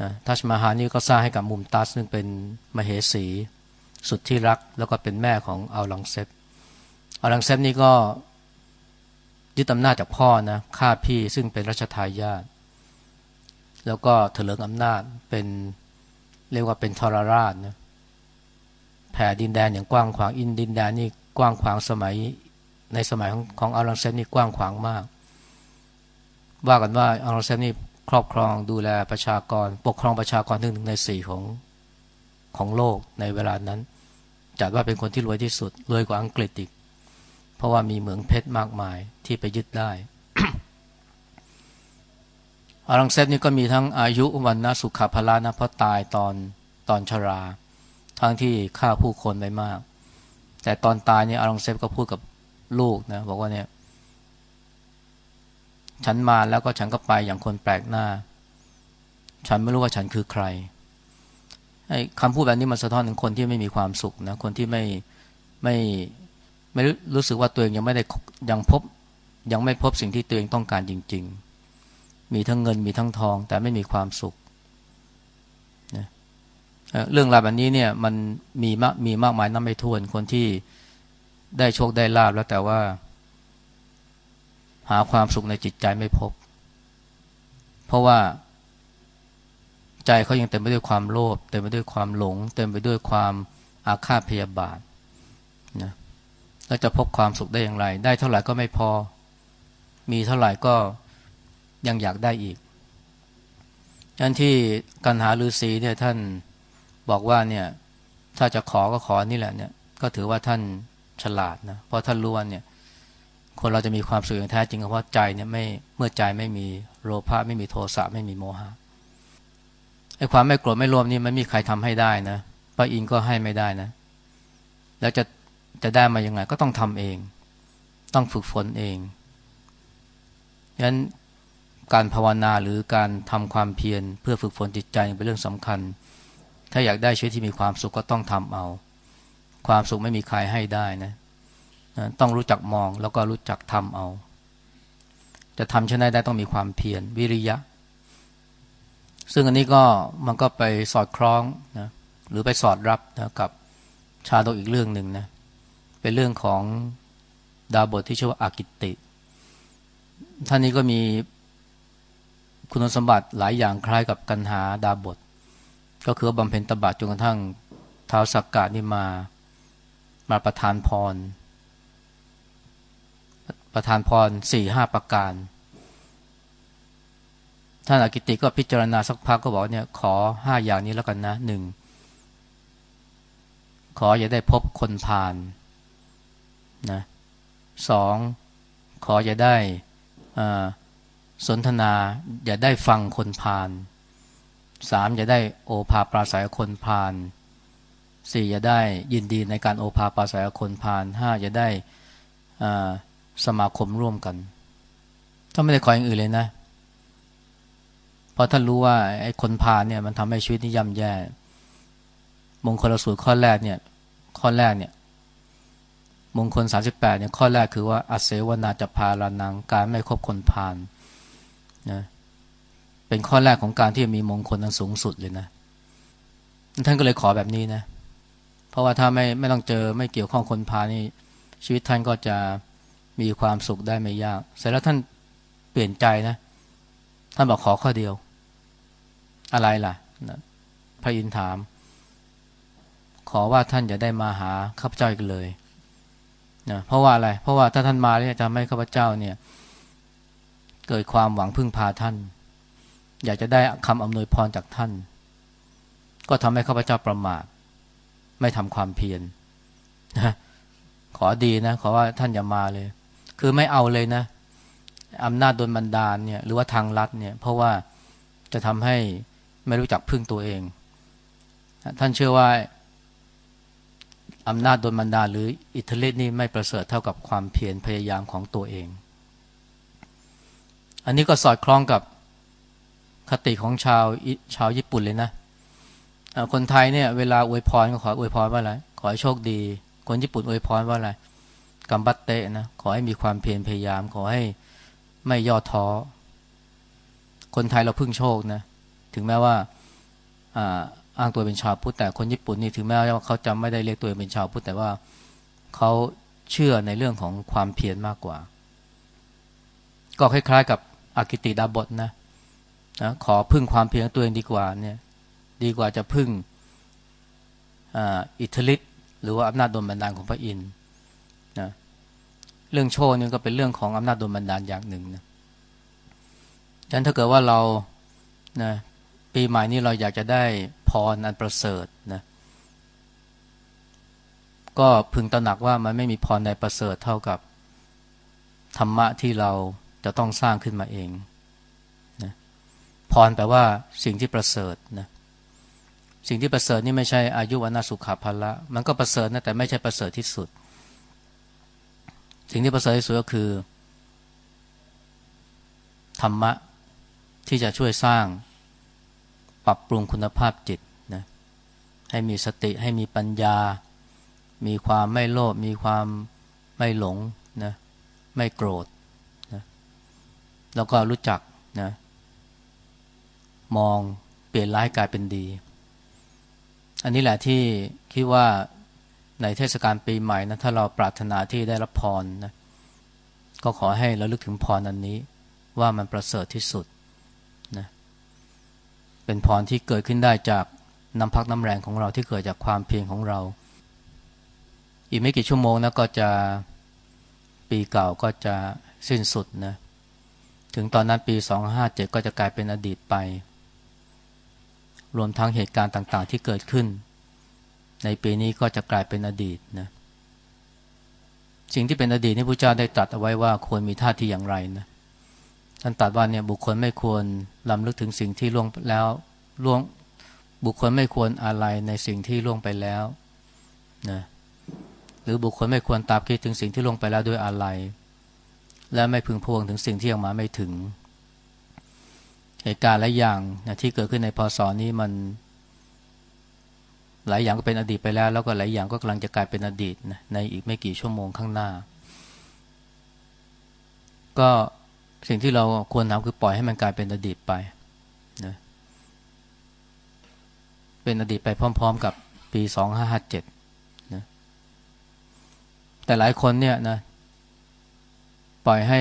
นะทัชมาฮาลนี่ก็สร้างให้กับมุมตัซซึ่งเป็นมเหสี สุดที่รัก แล้วก็เป็นแม่ของอารังเซฟอารังเซฟนี่ก็ยึดอำนาจจากพ่อนะฆ่าพี่ซึ่งเป็นรัชทายาทแล้วก็เถลิงอำนาจเป็นเรียกว่าเป็นทรราชนะแผ่ดินแดนอย่างกว้างขวางอินดินแดนนี่กว้างขวางสมัย ในสมัยของของอารังเซฟนี่กว้างขวางมาก ว่ากันว่าอารังเซนนี่ครอบครองดูแลประชากร ปกครองประชากรถึงหนึ่งในสี่ของของโลกในเวลานั้น จัดว่าเป็นคนที่รวยที่สุดรวยกว่าอังกฤษอีก เพราะว่ามีเหมืองเพชรมากมายที่ไปยึดได้อารังเซฟนี่ก็มีทั้งอายุวันนะสุขภาระนะเพราะตายตอนตอนชรา ทั้งที่ฆ่าผู้คนไปมาก แต่ตอนตายนี่อารังเซฟก็พูดกับ ลูกนะบอกว่าเนี่ย ฉันมาแล้วก็ฉันก็ไปอย่างคนแปลกหน้า ฉันไม่รู้ว่าฉันคือใครไอ้คำพูดแบบนี้มันสะท้อนถึงคนที่ไม่มีความสุขนะคนที่ไม่ไม่ไม่รู้สึกว่าตัวเองยังไม่ได้ยังพบยังไม่พบสิ่งที่ตัวเองต้องการจริง ๆ มีทั้งเงินมีทั้งทอง แต่ไม่มีความสุขนะเรื่องราวแบบนี้เนี่ยมันมีมากมีมากมายนับไม่ถ้วนคนที่ ได้โชคได้ลาบแล้วแต่ว่า หาความสุขในจิตใจไม่พบ เพราะว่าใจเขายังเต็มไปด้วยความโลภเต็มไปด้วยความหลง เต็มไปด้วยความอาฆาตพยาบาทนะแล้วจะพบความสุขได้อย่างไร ได้เท่าไหร่ก็ไม่พอ มีเท่าไหร่ก็ยังอยากได้อีกยันที่กันหาฤาษีเนี่ยท่านบอกว่าเนี่ย ถ้าจะขอก็ขอนี่แหละเนี่ย ก็ถือว่าท่าน ฉลาดนะเพราะท่านรู้ว่าเนี่ย คนเราจะมีความสุขอย่างแท้จริงเพราะใจเนี่ยไม่เมื่อใจไม่มีโลภะไม่มีโทสะไม่มีโมหะไอ้ความไม่โกรธไม่รวมนี่ไม่มีใครทำให้ได้นะพระอินทร์ก็ให้ไม่ได้นะ แล้วจะจะได้มายังไงก็ต้องทำเอง ต้องฝึกฝนเองยันการภาวนาหรือการทำความเพียรเพื่อฝึกฝนจิตใจเป็นเรื่องสำคัญ ถ้าอยากได้ชีวิตที่มีความสุขก็ต้องทำเอา ความสุขไม่มีใครให้ได้นะต้องรู้จักมองแล้วก็รู้จักทำเอา จะทำเช่นนั้นได้ต้องมีความเพียรวิริยะ ซึ่งอันนี้ก็มันก็ไปสอดคล้องนะหรือไปสอดรับนะกับชาดกอีกเรื่องหนึ่งนะเป็นเรื่องของดาบทที่ชื่อว่าอากิติ ท่านนี้ก็มีคุณสมบัติหลายอย่างคล้ายกับกันหาดาบท ก็คือบำเพ็ญตบะจนกระทั่งเท้าสักกะนี่มา มาประทานพร ประทานพรสี่ห้าประการ ท่านอากิติก็พิจารณาสักพักก็บอกเนี่ยขอห้าอย่างนี้แล้วกันนะหนึ่งขออย่าได้พบคนผ่านนะสองขออย่าได้สนทนา อย่าได้ฟังคนพาลสามอย่าได้โอภาปราศัยคนพาล สี่อย่าได้ยินดีในการโอภาปาศัยคนพาลห้าอย่าได้สมาคมร่วมกัน ถ้าไม่ได้ขออย่างอื่นเลยนะ เพราะท่านรู้ว่าไอ้คนพาลเนี่ยมันทำให้ชีวิตนี่ย่ำแย่ มงคลสูตรข้อแรกเนี่ย ข้อแรกเนี่ย มงคลสาสิบแปดเนี่ยข้อแรกคือว่าอาเสวนาจะพาลานังการไม่คบคนพาลนะเป็นข้อแรกของการที่มีมงคลอันสูงสุดเลยนะ ท่านก็เลยขอแบบนี้นะเราะว่าถ้าไม่ไม่ต้องเจอไม่เกี่ยวข้องคนพานี่ชีวิตท่านก็จะมีความสุขได้ไม่ยาก เสร็จแล้วท่านเปลี่ยนใจนะ ท่านบอกขอข้อเดียว อะไรล่ะนะพระอินถาม ขอว่าท่านอย่าได้มาหาข้าพเจ้าอีกเลยนะเพราะว่าอะไร เพราะว่าถ้าท่านมาเนี่ยจะให้ข้าพเจ้าเนี่ย เกิดความหวังพึ่งพาท่าน อยากจะได้คำอำนวยพรจากท่าน ก็ทำให้ข้าพเจ้าประมาท ไม่ทำความเพียรนะขอดีนะ ขอว่าท่านอย่ามาเลย คือไม่เอาเลยนะอำนาจโดนบันดาลเนี่ยหรือว่าทางลัดเนี่ย เพราะว่าจะทำให้ไม่รู้จักพึ่งตัวเอง ท่านเชื่อว่าอำนาจโดนบันดาลหรืออิทธิฤทธิ์นี่ไม่ประเสริฐเท่ากับความเพียรพยายามของตัวเอง อันนี้ก็สอดคล้องกับคติของชาวชาวญี่ปุ่นเลยนะ คนไทยเนี่ยเวลาอวยพรก็ขออวยพรว่าอะไรขอให้โชคดี คนญี่ปุ่นอวยพรว่าอะไรกัมบัตเตะนะขอให้มีความเพียรพยายาม ขอให้ไม่ย่อท้อ คนไทยเราพึ่งโชคนะถึงแม้ว่าอ้างตัวเป็นชาวพุทธแต่คนญี่ปุ่นนี่ถึงแม้ว่าเขาจะไม่ได้เรียกตัวเป็นชาวพุทธแต่ว่าเขาเชื่อในเรื่องของความเพียรมากกว่า ก็คล้ายๆ กับอากิติดาบทนะนะขอพึ่งความเพียรตัวเองดีกว่าเนี่ย ดีกว่าจะพึ่งอิทธิฤทธิ์หรือว่าอำนาจดลบันดาลของพระอินทร์นะเรื่องโชว์นี่ก็เป็นเรื่องของอำนาจดลบันดาลอย่างหนึ่งนะฉะนั้นถ้าเกิดว่าเรานะปีใหม่นี้เราอยากจะได้พรอันประเสริฐนะก็พึงตระหนักว่ามันไม่มีพรใดประเสริฐเท่ากับธรรมะที่เราจะต้องสร้างขึ้นมาเองนะพรแปลว่าสิ่งที่ประเสริฐนะ สิ่งที่ประเสริฐนี่ไม่ใช่อายุวันาสุขาภละมันก็ประเสริฐนะแต่ไม่ใช่ประเสริฐที่สุด สิ่งที่ประเสริฐที่สุดก็คือ ธรรมะที่จะช่วยสร้างปรับปรุงคุณภาพจิตนะให้มีสติให้มีปัญญา มีความไม่โลภมีความไม่หลงนะไม่โกรธนะแล้วก็รู้จักนะมองเปลี่ยนร้ายกลายเป็นดี อันนี้แหละที่คิดว่าในเทศกาลปีใหม่นะถ้าเราปรารถนาที่ได้รับพรนะก็ขอให้เราลึกถึงพรอันนี้ ว่ามันประเสริฐที่สุดนะเป็นพรที่เกิดขึ้นได้จากน้ำพักน้ำแรงของเราที่เกิดจากความเพียรของเรา อีกไม่กี่ชั่วโมงนะก็จะปีเก่าก็จะสิ้นสุดนะถึงตอนนั้นปี 257 ก็จะกลายเป็นอดีตไป รวมทั้งเหตุการณ์ต่างๆ ที่เกิดขึ้น ในปีนี้ก็จะกลายเป็นอดีตนะสิ่งที่เป็นอดีตนี่พระเจ้าได้ตรัสเอาไว้ว่าควรมีท่าทีอย่างไรนะท่านตรัสว่าเนี่ยบุคคลไม่ควรลำลึกถึงสิ่งที่ล่วงแล้วล่วงบุคคลไม่ควรอะไรในสิ่งที่ล่วงไปแล้วนะหรือบุคคลไม่ควรตามคิดถึงสิ่งที่ล่วงไปแล้วด้วยอะไร และไม่พึงพวงถึงสิ่งที่ยังมาไม่ถึง เหตุการณ์หลายอย่างนะที่เกิดขึ้นในพศนี้มัน หลายอย่างก็เป็นอดีตไปแล้ว แล้วก็หลายอย่างก็กำลังจะกลายเป็นอดีตนะในอีกไม่กี่ชั่วโมงข้างหน้า ก็สิ่งที่เราควรทำคือปล่อยให้มันกลายเป็นอดีตไปนะเป็นอดีตไปพร้อม ๆ กับปีสองห้าห้าเจ็ดนะแต่หลายคนเนี่ยนะปล่อยให้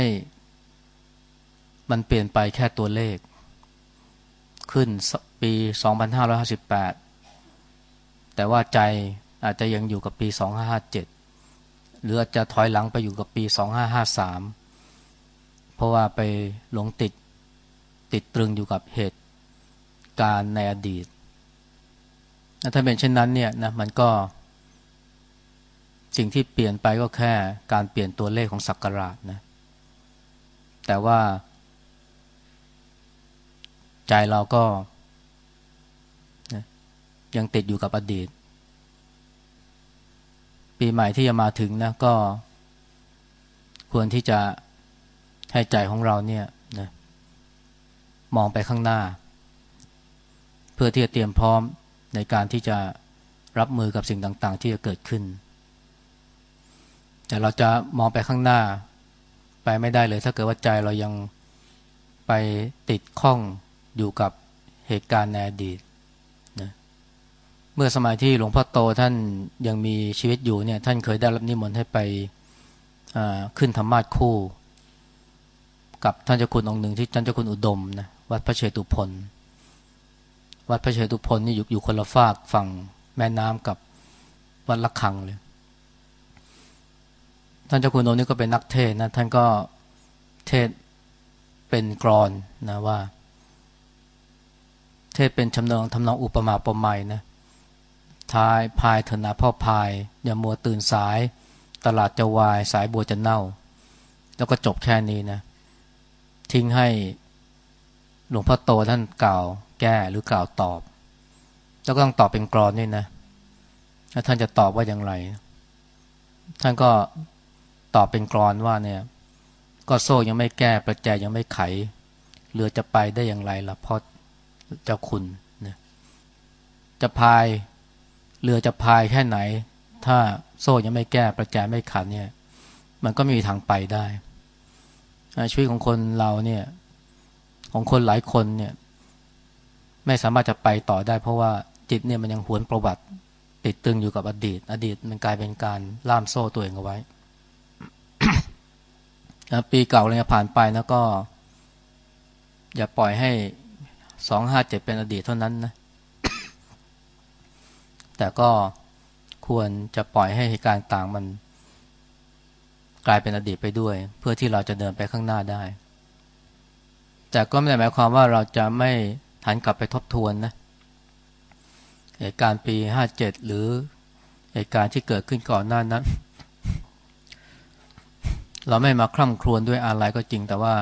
มันเปลี่ยนไปแค่ตัวเลข ขึ้นปีสองพันห้าร้อยห้าสิบแต่ว่าใจอาจจะยังอยู่กับปีสองห้าห้าเจ็ดหรืออาจจะถอยหลังไปอยู่กับปีสองห้าห้าสามเพราะว่าไปหลงติดติดตรึงอยู่กับเหตุการณ์ในอดีต ถ้าเป็นเช่นนั้นเนี่ยนะมันก็สิ่งที่เปลี่ยนไปก็แค่การเปลี่ยนตัวเลขของสักการะนะ แต่ว่า ใจเราก็ยังติดอยู่กับอดีต ปีใหม่ที่จะมาถึงนะก็ ควรที่จะให้ใจของเราเนี่ยนะมองไปข้างหน้า เพื่อที่จะเตรียมพร้อมในการที่จะรับมือกับสิ่งต่าง ๆ ที่จะเกิดขึ้น แต่เราจะมองไปข้างหน้า ไปไม่ได้เลย ถ้าเกิดว่าใจเรายังไปติดข้อง อยู่กับเหตุการณ์ในอดีตนะเมื่อสมัยที่หลวงพ่อโตท่านยังมีชีวิตอยู่เนี่ยท่านเคยได้รับนิมนต์ให้ไปขึ้นธรรมาสคู่ กับท่านเจ้าคุณองค์หนึ่งที่ท่านเจ้าคุณอุดมนะวัดพระเชตุพนวัดพระเชตุพนนี่อยู่อยู่คนละฝากฝั่งแม่น้ำกับวัดละคังเลยท่านเจ้าคุณโอนี่ก็เป็นนักเทศนะท่านก็เทศเป็นกรอนนะว่า เทศเป็นชำนองทำนองอุปมาประไมยนะทายพายเถนาพ่อพาย อย่ามัวตื่นสาย ตลาดจะวายสายบัวจะเน่า แล้วก็จบแค่นี้นะ ทิ้งให้หลวงพ่อโตท่านกล่าวแก้หรือกล่าวตอบ แล้วก็ต้องตอบเป็นกรอนนี่นะแล้วท่านจะตอบว่าอย่างไร ท่านก็ตอบเป็นกรอนว่าเนี่ย ก็โซ่ยังไม่แก้ประแจยังไม่ไขเรือจะไปได้อย่างไรล่ะพราะ เจ้าคุณนะจะพายเรือจะพายแค่ไหน ถ้าโซ่ยังไม่แก้ประแจไม่ขันเนี่ย มันก็ไม่มีทางไปได้ชีวิตของคนเราเนี่ย ของคนหลายคนเนี่ย ไม่สามารถจะไปต่อได้ เพราะว่าจิตเนี่ยมันยังหวนประวัติ ติดตึงอยู่กับอดีต อดีตมันกลายเป็นการล่ามโซ่ตัวเองเอาไว้ปีเก่าเลยผ่านไปแล้วก็ อย่าปล่อยให้ สองห้าเจ็ดเป็นอดีตเท่านั้นนะ แต่ก็ควรจะปล่อยให้เหตุการณ์ต่างมัน กลายเป็นอดีตไปด้วย เพื่อที่เราจะเดินไปข้างหน้าได้ แต่ก็ไม่ได้หมายความว่าเราจะไม่หันกลับไปทบทวนนะเหตุการณ์ปีห้าเจ็ดหรือเหตุการณ์ที่เกิดขึ้นก่อนหน้านั้น เราไม่มาคร่ำครวญด้วยอะไรก็จริงแต่ว่า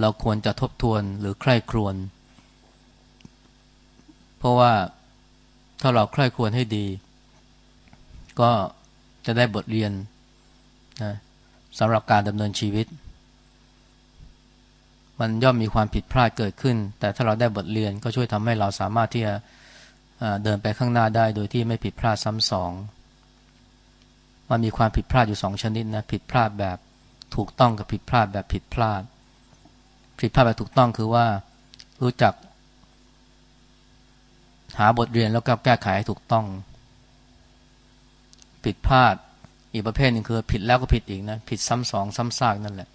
เราควรจะทบทวนหรือใคร่ครวญเพราะว่าถ้าเราใคร่ครวรให้ดี ก็จะได้บทเรียนนะสำหรับการดำเนินชีวิต มันย่อมมีความผิดพลาดเกิดขึ้น แต่ถ้าเราได้บทเรียนก็ช่วยทำให้เราสามารถที่จะเดินไปข้างหน้าได้โดยที่ไม่ผิดพลาดซ้ำสอง มันมีความผิดพลาดอยู่สองชนิดนะ ผิดพลาดแบบถูกต้องกับผิดพลาดแบบผิดพลาด ผิดพลาดแบบถูกต้องคือว่ารู้จัก หาบทเรียนแล้วก็แก้ไขให้ถูกต้อง ผิดพลาดอีกประเภทหนึ่งคือ ผิดแล้วก็ผิดอีกนะ ผิดซ้ำสองซ้ำซากนั่นแหละ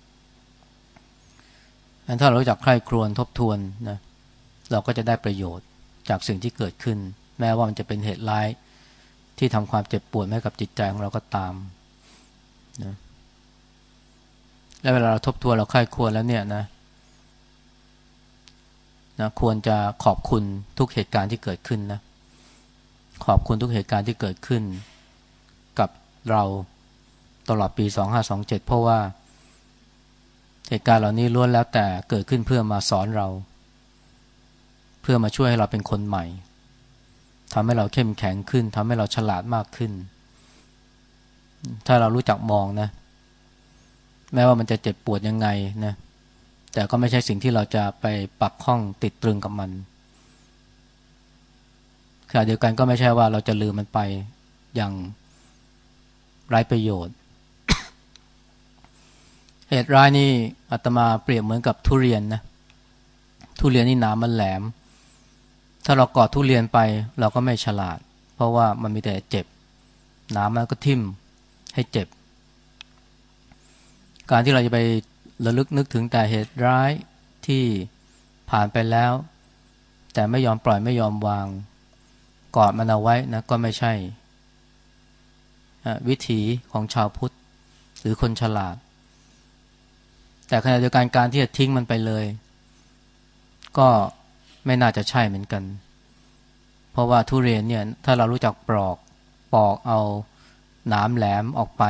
ถ้าเรารู้จักใคร่ครวญทบทวนนะเราก็จะได้ประโยชน์จากสิ่งที่เกิดขึ้น แม้ว่ามันจะเป็นเหตุร้ายที่ทำความเจ็บปวดให้กับจิตใจของเราก็ตามนะและเวลาเราทบทวนเราใคร่ครวญแล้วเนี่ยนะ นะควรจะขอบคุณทุกเหตุการณ์ที่เกิดขึ้นนะขอบคุณทุกเหตุการณ์ที่เกิดขึ้น กับเราตลอดปี 2527 เพราะว่า เหตุการณ์เหล่านี้ล้วนแล้วแต่เกิดขึ้นเพื่อมาสอนเรา เพื่อมาช่วยให้เราเป็นคนใหม่ทำให้เราเข้มแข็งขึ้นทำให้เราฉลาดมากขึ้น ถ้าเรารู้จักมองนะ แม้ว่ามันจะเจ็บปวดยังไงนะ แต่ก็ไม่ใช่สิ่งที่เราจะไปปักข้องติดตรึงกับมันขณะเดียวกันก็ไม่ใช่ว่าเราจะลืมมันไปอย่างไร้ประโยชน์ เหตุร้ายนี่อาตมาเปรียบเหมือนกับทุเรียนนะทุเรียนนี่หนามันแหลม ถ้าเรากอดทุเรียนไปเราก็ไม่ฉลาด เพราะว่ามันมีแต่เจ็บหนามันก็ทิ่มให้เจ็บ การที่เราจะไป ระลึกนึกถึงแต่เหตุร้ายที่ผ่านไปแล้ว แต่ไม่ยอมปล่อยไม่ยอมวาง กอดมันเอาไว้นะก็ไม่ใช่ วิถีของชาวพุทธ หรือคนฉลาด แต่ขณะเดียวกันการที่จะทิ้งมันไปเลย ก็ไม่น่าจะใช่เหมือนกัน เพราะว่าทุเรียนเนี่ยถ้าเรารู้จักปลอกปอกเอาหนามแหลมออกไป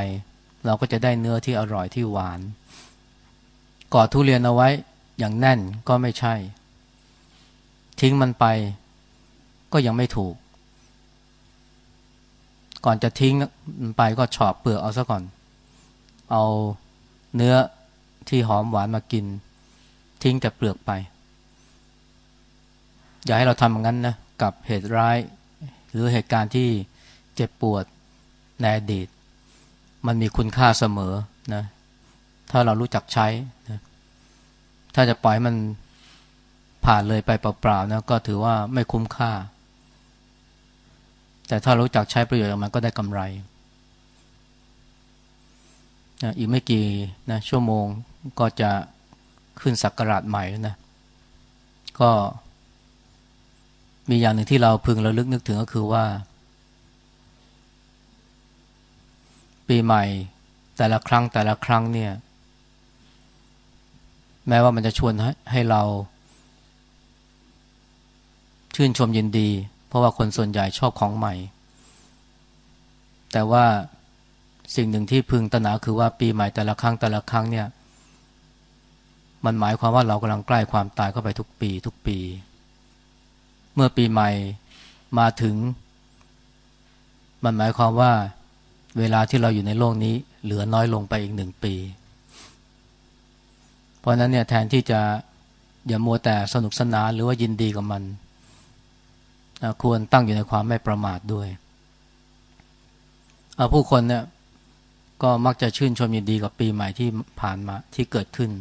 เราก็จะได้เนื้อที่อร่อยที่หวาน กอดทุเรียนเอาไว้อย่างแน่นก็ไม่ใช่ ทิ้งมันไปก็ยังไม่ถูก ก่อนจะทิ้งมันไปก็ฉอบเปลือกเอาซะก่อน เอาเนื้อที่หอมหวานมากิน ทิ้งแต่เปลือกไป อย่าให้เราทำอย่างนั้นนะกับเหตุร้าย หรือเหตุการณ์ที่เจ็บปวดในอดีต มันมีคุณค่าเสมอนะ ถ้าเรารู้จักใช้นะถ้าจะปล่อยมันผ่านเลยไปเปล่าๆนะก็ถือว่าไม่คุ้มค่า แต่ถ้ารู้จักใช้ประโยชน์มันก็ได้กำไรนะอีกไม่กี่นะชั่วโมงก็จะขึ้นสักการะใหม่แล้วนะ ก็มีอย่างหนึ่งที่เราพึงระลึกนึกถึงก็คือว่า ปีใหม่แต่ละครั้งแต่ละครั้งเนี่ย แม้ว่ามันจะชวนให้ใหเรา ชื่นชมยินดี เพราะว่าคนส่วนใหญ่ชอบของใหม่ แต่ว่าสิ่งหนึ่งที่พึงตระหนักคือว่าปีใหม่แต่ละครั้งแต่ละครั้งเนี่ย มันหมายความว่าเรากำลังใกล้ความตายเข้าไปทุกปี ทุกปี เมื่อปีใหม่มาถึง มันหมายความว่าเวลาที่เราอยู่ในโลกนี้ เหลือน้อยลงไปอีกหนึ่งปี ราะนั้นเนี่ยแทนที่จะอย่ามัวแต่สนุกสนานหรือว่ายินดีกับมัน ควรตั้งอยู่ในความไม่ประมาทด้วย ผู้คนเนี่ยก็มักจะชื่นชมยินดีกับปีใหม่ที่ผ่านมาที่เกิดขึ้น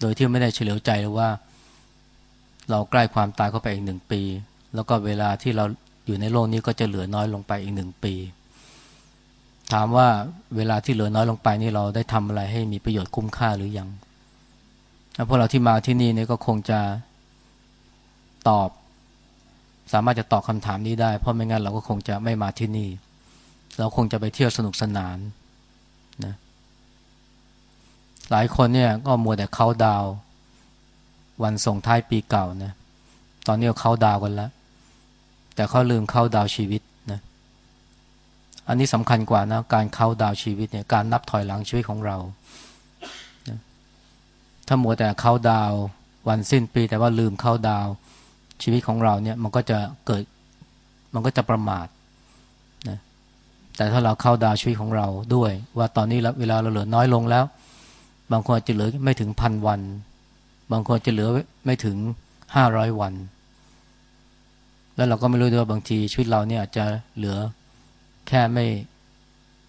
โดยที่ไม่ได้เฉลียวใจเลยว่า เราใกล้ความตายเข้าไปอีกหนึ่งปี แล้วก็เวลาที่เราอยู่ในโลกนี้ก็จะเหลือน้อยลงไปอีกหนึ่งปี ถามว่าเวลาที่เหลือน้อยลงไปนี่เราได้ทำอะไรให้มีประโยชน์คุ้มค่าหรือยัง พวกเราที่มาที่นี่นี่ก็คงจะตอบ สามารถจะตอบคำถามนี้ได้ เพราะไม่งั้นเราก็คงจะไม่มาที่นี่ เราคงจะไปเที่ยวสนุกสนานนะหลายคนเนี่ยก็มัวแต่เขาดาววันส่งท้ายปีเก่านะตอนนี้เขาดาวกันแล้ว แต่เขาลืมเข้าดาวชีวิตนะอันนี้สำคัญกว่านะการเข้าดาวชีวิตเนี่ยการนับถอยหลังชีวิตของเรา ถ้ามัวแต่เข้าดาววันสิ้นปี แต่ว่าลืมเข้าดาวชีวิตของเราเนี่ยมันก็จะเกิดมันก็จะประมาทนะแต่ถ้าเราเข้าดาวชีวิตของเราด้วย ว่าตอนนี้เวลาเราเหลือน้อยลงแล้ว บางคนจะเหลือไม่ถึงพันวัน บางคนจะเหลือไม่ถึงห้าร้อยวัน แล้วเราก็ไม่รู้ด้วยว่าบางทีชีวิตเราเนี่ยอาจจะเหลือแค่ไม่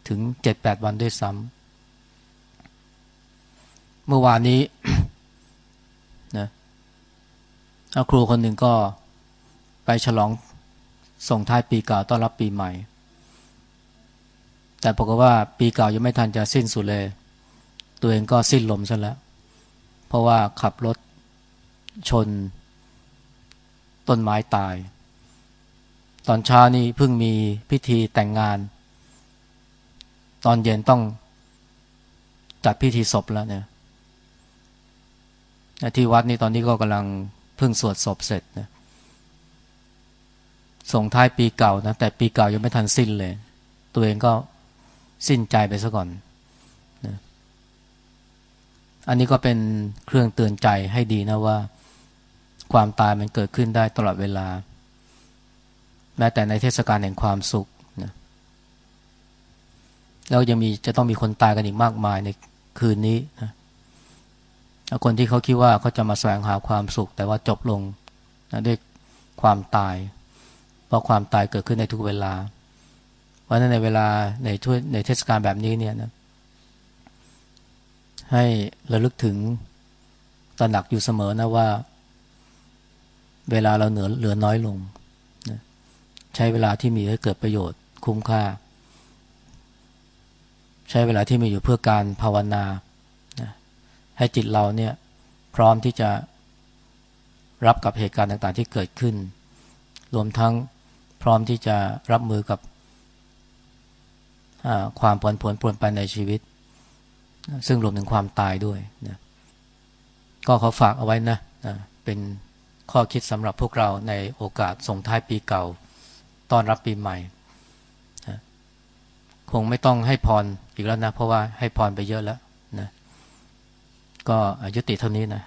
ถึงเจ็ดแปดวันด้วยซ้ำ เมื่อวานนี้นะครูคนหนึ่งก็ไปฉลองส่งท้ายปีเก่าต้อนรับปีใหม่ แต่บอกว่าปีเก่ายังไม่ทันจะสิ้นสุดเลย ตัวเองก็สิ้นลมซะแล้ว เพราะว่าขับรถชนต้นไม้ตาย ตอนเช้านี่เพิ่งมีพิธีแต่งงาน ตอนเย็นต้องจัดพิธีศพแล้วเนี่ย ที่วัดนี่ตอนนี้ก็กำลังเพิ่งสวดศพเสร็จนะส่งท้ายปีเก่านะแต่ปีเก่ายังไม่ทันสิ้นเลย ตัวเองก็สิ้นใจไปซะก่อนนะอันนี้ก็เป็นเครื่องเตือนใจให้ดีนะว่า ความตายมันเกิดขึ้นได้ตลอดเวลา แม้แต่ในเทศกาลแห่งความสุขนะแล้วยังมีจะต้องมีคนตายกันอีกมากมายในคืนนี้นะ คนที่เขาคิดว่าเขาจะมาแสวงหาความสุข แต่ว่าจบลงนะด้วยความตาย เพราะความตายเกิดขึ้นในทุกเวลา เพราะนั้นในเวลาในทุในเทศกาลแบบนี้เนี่ยนะให้ระลึกถึงตระหนักอยู่เสมอนะว่า เวลาเราเหนือเหลือน้อยลงใช้เวลาที่มีให้เกิดประโยชน์คุ้มค่า ใช้เวลาที่มีอยู่เพื่อการภาวนา ให้จิตเราเนี่ยพร้อมที่จะรับกับเหตุการณ์ต่างๆ ที่เกิดขึ้น รวมทั้งพร้อมที่จะรับมือกับความผลผลปวนไปในชีวิต ซึ่งรวมถึงความตายด้วยนะก็ขอฝากเอาไว้นะนะเป็นข้อคิดสำหรับพวกเราในโอกาสส่งท้ายปีเก่าต้อนรับปีใหม่คงไม่ต้องให้พรอีกแล้วนะ เพราะว่าให้พรไปเยอะแล้ว ก็ยุติเท่านี้นะ